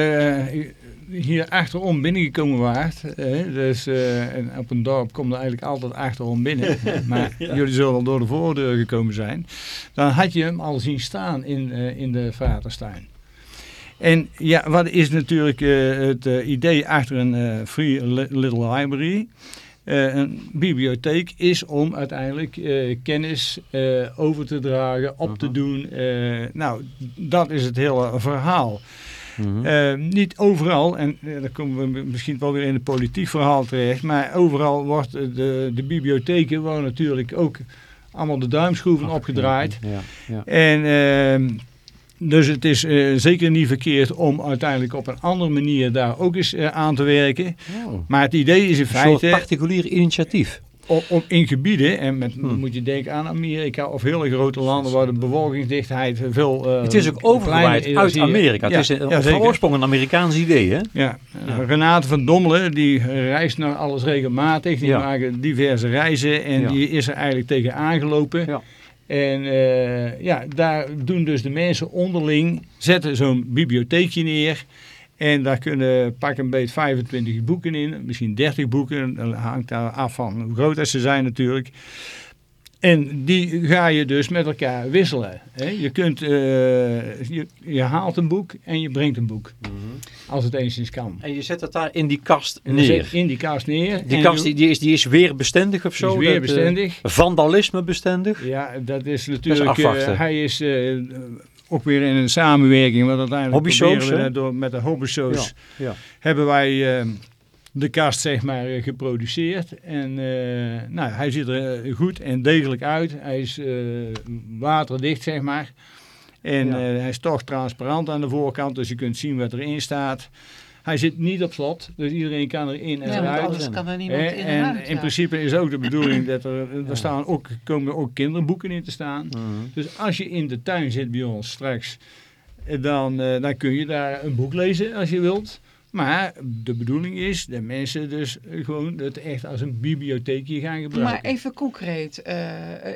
eh, hier achterom binnengekomen waart, eh, dus eh, en op een dorp kom je eigenlijk altijd achterom binnen, maar jullie zullen wel door de voordeur gekomen zijn, dan had je hem al zien staan in, eh, in de vaderstuin. En ja, wat is natuurlijk eh, het eh, idee achter een Free Li- Little Library? Een bibliotheek is om uiteindelijk kennis over te dragen, op te doen. nou, dat is het hele verhaal. Mhm. Eh, niet overal, en eh, dan komen we misschien wel weer in een politiek verhaal terecht, maar overal wordt eh, de, de bibliotheken worden natuurlijk ook allemaal de duimschroeven opgedraaid. Ja, ja. En ehm, dus het is zeker niet verkeerd om uiteindelijk op een andere manier daar ook eens aan te werken. Oh. Maar het idee is in Een feite particulier initiatief. Om, in gebieden, en met, Hmm. moet je denken aan Amerika of hele grote landen waar de bevolkingsdichtheid veel eh, Het is ook overgewaaid uit. Amerika. Ja, het is een, ja, van oorsprong een Amerikaans idee, hè? Ja, Ja. Renate van Dommelen die reist naar alles regelmatig. Die maken diverse reizen en die is er eigenlijk tegen aangelopen. Ja. En eh, ja, daar doen dus de mensen onderling, zetten zo'n bibliotheekje neer. En daar kunnen pak een beetje 25 boeken in, misschien 30 boeken. Dat hangt daar af van hoe groot dat ze zijn natuurlijk. En die ga je dus met elkaar wisselen. Hè? Je, kunt, eh, je, je haalt een boek en je brengt een boek. Als het enigszins kan. En je zet het daar in die kast neer. in die kast neer. Die kast die, die is, die is weer bestendig of die zo? Dat, eh, bestendig. vandalisme bestendig? Ja, dat is natuurlijk. eh, afwachten. hij is eh, ook weer in een samenwerking. Want uiteindelijk proberen we door, met de hobbysoos Ja, ja. hebben wij eh, de kast zeg maar eh, geproduceerd. En eh, nou, hij ziet er goed en degelijk uit. Hij is waterdicht zeg maar. En Ja. hij is toch transparant aan de voorkant, dus je kunt zien wat erin staat. Hij zit niet op slot, dus iedereen kan er in en Ja, eruit. anders kan er niemand in en en uit. in ja. principe is ook de bedoeling dat er, er staan ook, komen ook kinderboeken in te staan. Mhm. Dus als je in de tuin zit bij ons straks, eh, dan, eh, dan kun je daar een boek lezen als je wilt. Maar de bedoeling is dat mensen dus gewoon het echt als een bibliotheekje gaan gebruiken. Maar even concreet, eh,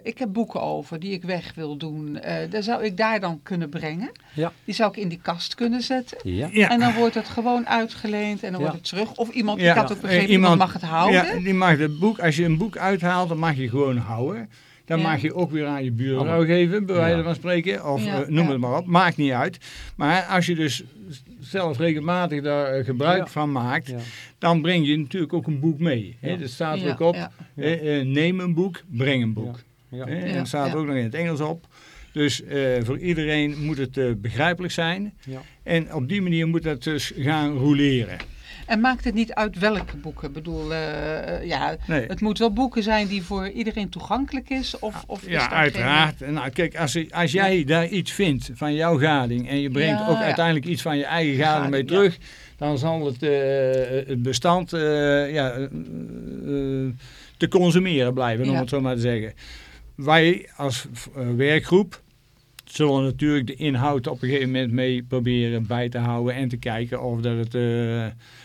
ik heb boeken over die ik weg wil doen. Eh daar zou ik daar dan kunnen brengen. Ja. Die zou ik in die kast kunnen zetten. Ja. ja. En dan wordt het gewoon uitgeleend en dan Ja. wordt het terug. Of iemand, Ja. ik had ook begrepen, Eh, iemand, iemand- mag het houden. Ja, die mag het boek, als je een boek uithaalt, dan mag je gewoon houden. Dan mag je ook weer aan je buurvrouw geven, bij wijze van spreken. Of noem het maar op, maakt niet uit. Maar als je dus zelf regelmatig daar gebruik van maakt, dan breng je natuurlijk ook een boek mee. Hè? Dat staat er ook op, neem een boek, breng een boek. En dat staat ook nog in het Engels op. Dus voor iedereen moet het begrijpelijk zijn. En op die manier moet dat dus gaan roleren. En maakt het niet uit welke boeken? Ik bedoel, uh, ja, het moet wel boeken zijn die voor iedereen toegankelijk is? Of, of ja, uiteraard. Geen... Nou, kijk, als, als jij daar iets vindt van jouw gading en je brengt ook uiteindelijk iets van je eigen gading mee terug, dan zal het, uh, het bestand uh, ja, te consumeren blijven, om het zo maar te zeggen. Wij als werkgroep zullen natuurlijk de inhoud op een gegeven moment mee proberen bij te houden en te kijken of dat het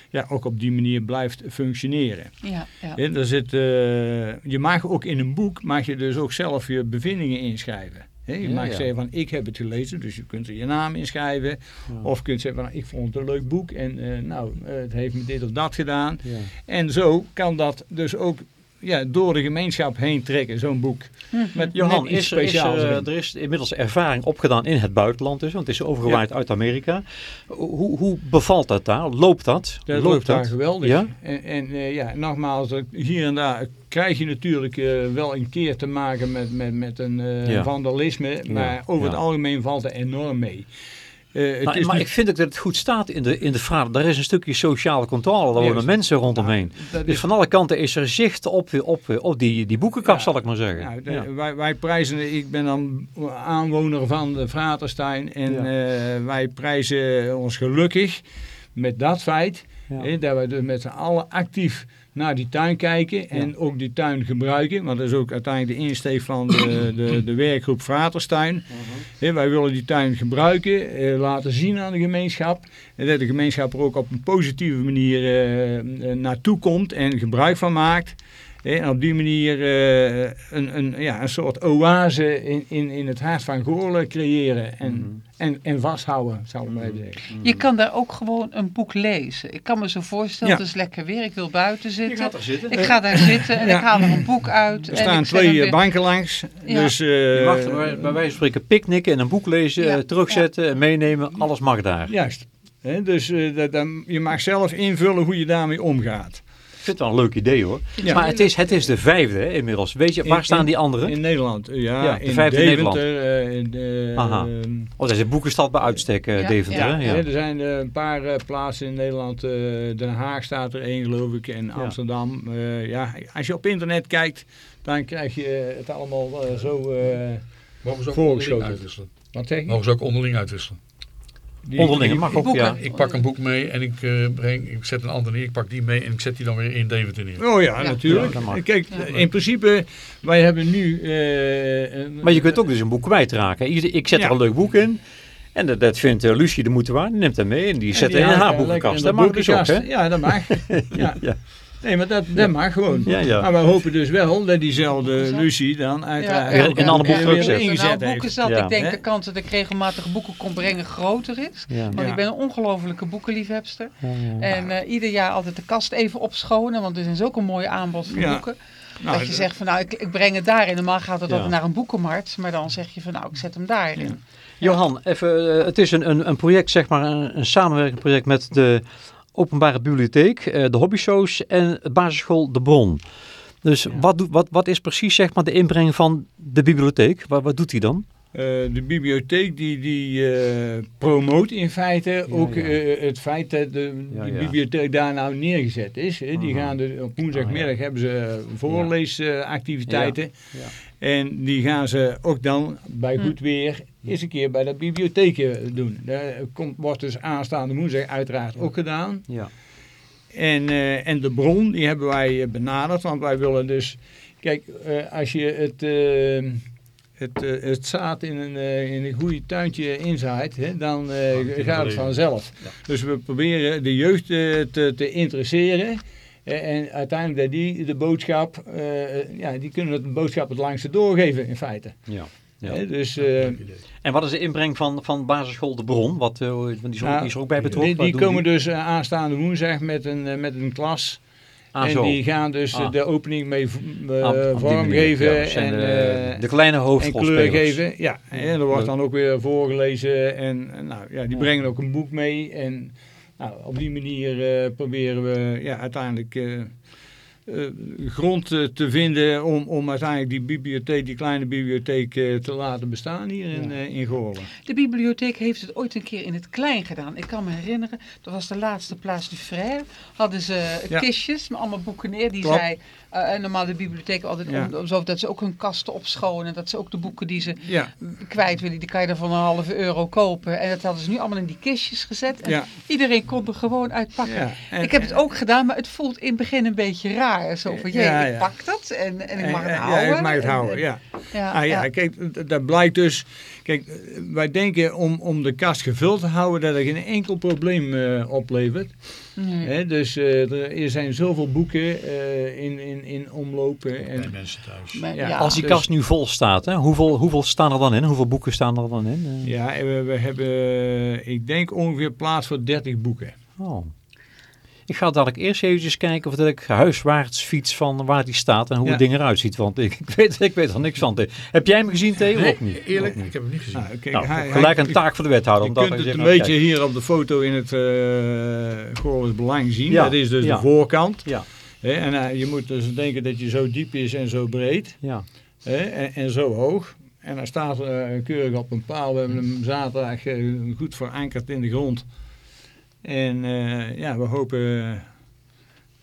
ja, ook op die manier blijft functioneren. Ja, ja. er zit, uh, je mag ook in een boek, mag je dus ook zelf je bevindingen inschrijven. je ja, mag zeggen van ik heb het gelezen, dus je kunt er je naam inschrijven. Of je kunt zeggen van ik vond het een leuk boek en uh, nou, uh, het heeft me dit of dat gedaan. En zo kan dat dus ook ja, door de gemeenschap heen trekken, zo'n boek. Hm. Met Johan, iets is, uh, er is inmiddels ervaring opgedaan in het buitenland dus, want het is overgewaaid uit Amerika. Hoe, hoe bevalt dat daar? Loopt dat? Dat loopt, daar geweldig. Ja? En, en uh, ja, nogmaals, hier en daar krijg je natuurlijk uh, wel een keer te maken met, met, met een vandalisme, maar over het algemeen valt het enorm mee. Uh, maar, ik vind ook dat het goed staat in de, in de vraag. Daar is een stukje sociale controle. Daar wonen mensen rondomheen. dus van alle kanten is er zicht op, op, op die, die boekenkast, zal ik maar zeggen. wij, wij prijzen, ik ben dan aanwoner van de Fraterstein. En uh, wij prijzen ons gelukkig met dat feit. dat we dus met z'n allen actief naar die tuin kijken en ook die tuin gebruiken. Want dat is ook uiteindelijk de insteek van de, de, de werkgroep Vaterstuin. Uh wij willen die tuin gebruiken, eh, laten zien aan de gemeenschap. En dat de gemeenschap er ook op een positieve manier eh naartoe komt en gebruik van maakt. En op die manier uh, een, een, ja, een soort oase in, in, in het hart van Goorlen creëren en, mm. en, en vasthouden, zou ik maar even zeggen. Je kan daar ook gewoon een boek lezen. Ik kan me zo voorstellen, het is lekker weer, ik wil buiten zitten. zitten. Ik ga daar zitten en ik haal er een boek uit. Er staan twee eh, banken langs. Dus, uh, je mag er bij wijze van spreken picknicken en een boek lezen, terugzetten en meenemen. Alles mag daar. Juist. He, dus dat, dan, je mag zelf invullen hoe je daarmee omgaat vind het wel een leuk idee hoor. Maar het is, het is de vijfde hè, inmiddels. Weet je, waar staan die anderen? In Nederland, ja. ja de in vijfde Deventer, in Nederland. Uh, in de, Aha. Uh, oh, dat is een boekenstad bij uitstek, uh, Deventer. Ja. ja. er zijn uh, een paar uh, plaatsen in Nederland. Den Haag staat er één geloof ik. En Amsterdam. ja, als je op internet kijkt, dan krijg je het allemaal zo Mogen ze ook onderling uitwisselen? Wat zeg je? Mogen ze ook onderling uitwisselen? Die, Onderling mag ook, ja. Ik pak een boek mee en ik, uh, breng, ik zet een ander neer, ik pak die mee en ik zet die dan weer in Deventer neer. Oh ja, natuurlijk. Kijk, in principe, wij hebben nu... Uh, maar je kunt ook dus een boek kwijtraken. Ik zet er een leuk boek in. En dat, dat vindt uh, Lucie de moeite waard. Die neemt hem mee en die zet er in haar boekenkast. Dat mag dus ook, hè? Ja, dat mag. ja. Nee, maar dat, dat mag gewoon. Ja, ja. Maar we hopen dus wel dat diezelfde Lucie dan uiteraard ja, in alle boeken ingezet ingezet nou, boeken zat, Ik denk de kans dat ik regelmatig boeken kon brengen groter is. Want ik ben een ongelofelijke boekenliefhebster. En uh, ieder jaar altijd de kast even opschonen, want er is ook een mooi aanbod van boeken. Nou, dat je zegt van nou, ik, ik breng het daarin. Normaal gaat het ook naar een boekenmarkt. Maar dan zeg je van nou, ik zet hem daarin. Johan, even, uh, het is een, een, een project, zeg maar, een, een samenwerkend project met de openbare bibliotheek, eh, de hobbyshows en basisschool De Bron. Dus wat, wat, wat is precies zeg maar, de inbreng van de bibliotheek? Wat, wat doet hij dan? Uh, de bibliotheek die, die uh, promoot in feite ook uh, het feit dat de, die bibliotheek daar nou neergezet is. Die gaan de, op woensdagmiddag ah, hebben ze voorleesactiviteiten. En die gaan ze ook dan bij hm. goed weer eens een keer bij de bibliotheek doen. Dat komt, wordt dus aanstaande woensdag uiteraard ook gedaan. Ja. En, uh, en de bron, die hebben wij benaderd, want wij willen dus... Kijk, uh, als je het, uh, het, het zaad in een, in een goede tuintje inzaait, hè, dan gaat het vanzelf. Ja. Dus we proberen de jeugd te, te interesseren... En uiteindelijk dat die de boodschap, ja, die kunnen de boodschap het langste doorgeven in feite. Ja. Ja. dus, uh, en wat is de inbreng van, van basisschool De Bron? Wat, uh, die, is ook, nou, die is er ook bij betrokken. Die, die komen dus uh, aanstaande woensdag met een, met een klas. Ah, en die gaan dus ah. de opening mee uh, vormgeven en, uh, de kleine hoofdrolspelers. En kleur geven. Ja, en er wordt dan ook weer voorgelezen en nou, ja, die brengen ook een boek mee. En nou, op die manier uh, proberen we ja, uiteindelijk uh, grond te vinden om, om uiteindelijk die bibliotheek, die kleine bibliotheek te laten bestaan hier in, uh, in Goorlen. De bibliotheek heeft het ooit een keer in het klein gedaan. Ik kan me herinneren, dat was de laatste Place du Frère. Hadden ze ja. kistjes met allemaal boeken neer. Die Klopt. zei, uh, normaal de bibliotheek altijd ja. om, zo, dat ze ook hun kasten opschonen. Dat ze ook de boeken die ze ja. kwijt willen, die kan je er van een halve euro kopen. En dat hadden ze nu allemaal in die kistjes gezet. En iedereen kon er gewoon uitpakken. En, ik heb het ook gedaan, maar het voelt in het begin een beetje raar. Zo van, jee, ik pak dat en, en ik mag het houden. Ja, ik mag het houden, ja. ah, ja, kijk, dat blijkt dus... Kijk, wij denken om, om de kast gevuld te houden dat er geen enkel probleem uh, oplevert. Nee. dus uh, er zijn zoveel boeken uh, in, in, in omlopen. En, Bij mensen thuis. Maar, ja, Als die dus, kast nu vol staat, hè, hoeveel, hoeveel staan er dan in? Hoeveel boeken staan er dan in? Ja, we, we hebben, ik denk ongeveer plaats voor 30 boeken. Oh. Ik ga dadelijk eerst eventjes kijken of dat ik huiswaarts fiets van waar die staat en hoe het ding eruit ziet. Want ik, ik, weet, ik weet er niks van. Heb jij hem gezien, Theo? Nee, of niet? eerlijk, ik heb hem niet gezien. Nou, nou, hij, gelijk een taak voor de wethouder. Je kunt het een beetje hier op de foto in het uh, Belang zien. Ja. Dat is dus de voorkant. Ja. en uh, je moet dus denken dat je zo diep is en zo breed. Ja. en, en zo hoog. En hij staat uh, keurig op een paal. We hebben hem zaterdag uh, goed verankerd in de grond. En uh, ja, we hopen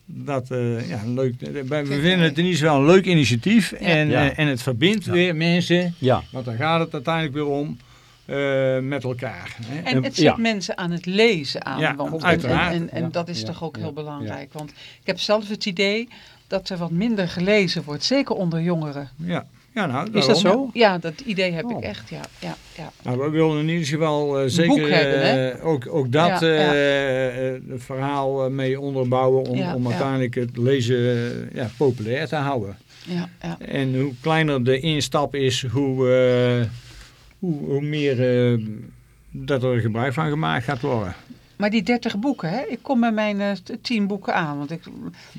dat uh, ja, leuk. We vinden het in ieder geval een leuk initiatief. En, ja. uh, en het verbindt ja. weer mensen. Ja. Want daar gaat het uiteindelijk weer om. Uh, met elkaar. Hè. En het zet mensen aan het lezen aan. Ja, want, uiteraard. En, en, en dat is toch ook heel belangrijk. Want ik heb zelf het idee dat er wat minder gelezen wordt. Zeker onder jongeren. Ja, ja, nou, is dat zo? Ja, dat idee heb ik oh. echt. Ja, ja, ja. Nou, we willen in ieder geval uh, zeker hebben, uh, ook, ook dat ja, ja. Uh, verhaal mee onderbouwen om, om uiteindelijk het lezen ja, populair te houden. Ja, ja. En hoe kleiner de instap is, hoe, hoe, hoe meer dat er gebruik van gemaakt gaat worden. Maar die 30 boeken, hè? ik kom met mijn uh, 10 boeken aan. Want ik,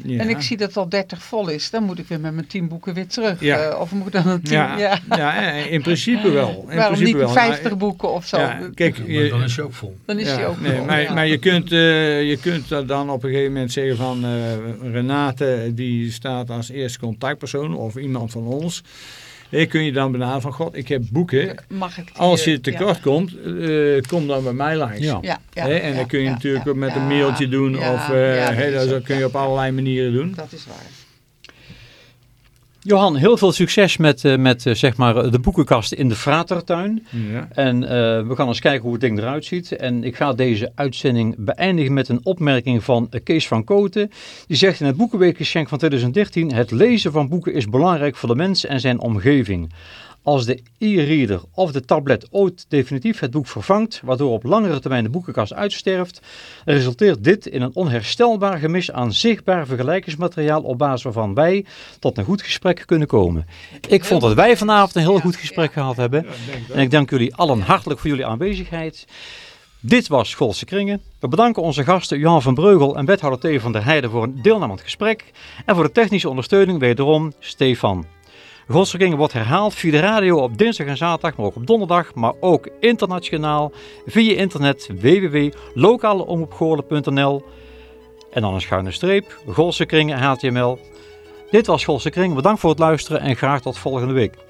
ja. En ik zie dat het al 30 vol is. Dan moet ik weer met mijn 10 boeken weer terug. Ja. Uh, of moet dan een 10? Ja. Ja. ja, in principe wel. In Waarom principe niet 50 wel. boeken of zo? Ja, kijk, je, dan is hij ook vol. Dan is hij ook nee, vol. Maar, maar je, kunt, uh, je kunt dan op een gegeven moment zeggen van Renate, die staat als eerste contactpersoon of iemand van ons. Hey, kun je dan benaderen van, god, ik heb boeken. Mag ik die, Als je tekort ja. komt, uh, kom dan bij mij langs. Ja. Ja, hey, en dan kun je natuurlijk ook met een mailtje doen. of uh, hey, dat, dat kun je op allerlei manieren doen. Dat is waar. Johan, heel veel succes met, uh, met uh, zeg maar de boekenkast in de Fratertuin. Ja. En uh, we gaan eens kijken hoe het ding eruit ziet. En ik ga deze uitzending beëindigen met een opmerking van Kees van Koten. Die zegt in het Boekenweekgeschenk van 2013... Het lezen van boeken is belangrijk voor de mens en zijn omgeving. Als de e-reader of de tablet ooit definitief het boek vervangt, waardoor op langere termijn de boekenkast uitsterft, resulteert dit in een onherstelbaar gemis aan zichtbaar vergelijkingsmateriaal op basis waarvan wij tot een goed gesprek kunnen komen. Ik vond dat wij vanavond een heel goed gesprek gehad hebben en ik dank jullie allen hartelijk voor jullie aanwezigheid. Dit was Schoolse Kringen. We bedanken onze gasten Johan van Breugel en wethouder T. van der Heijden voor een deelname aan het gesprek en voor de technische ondersteuning wederom Stefan. Godsvergingen wordt herhaald via de radio op dinsdag en zaterdag, maar ook op donderdag, maar ook internationaal via internet www.lokaleomroepgoorlen.nl en dan een schuine streep, Golse HTML. Dit was Golse Kring, bedankt voor het luisteren en graag tot volgende week.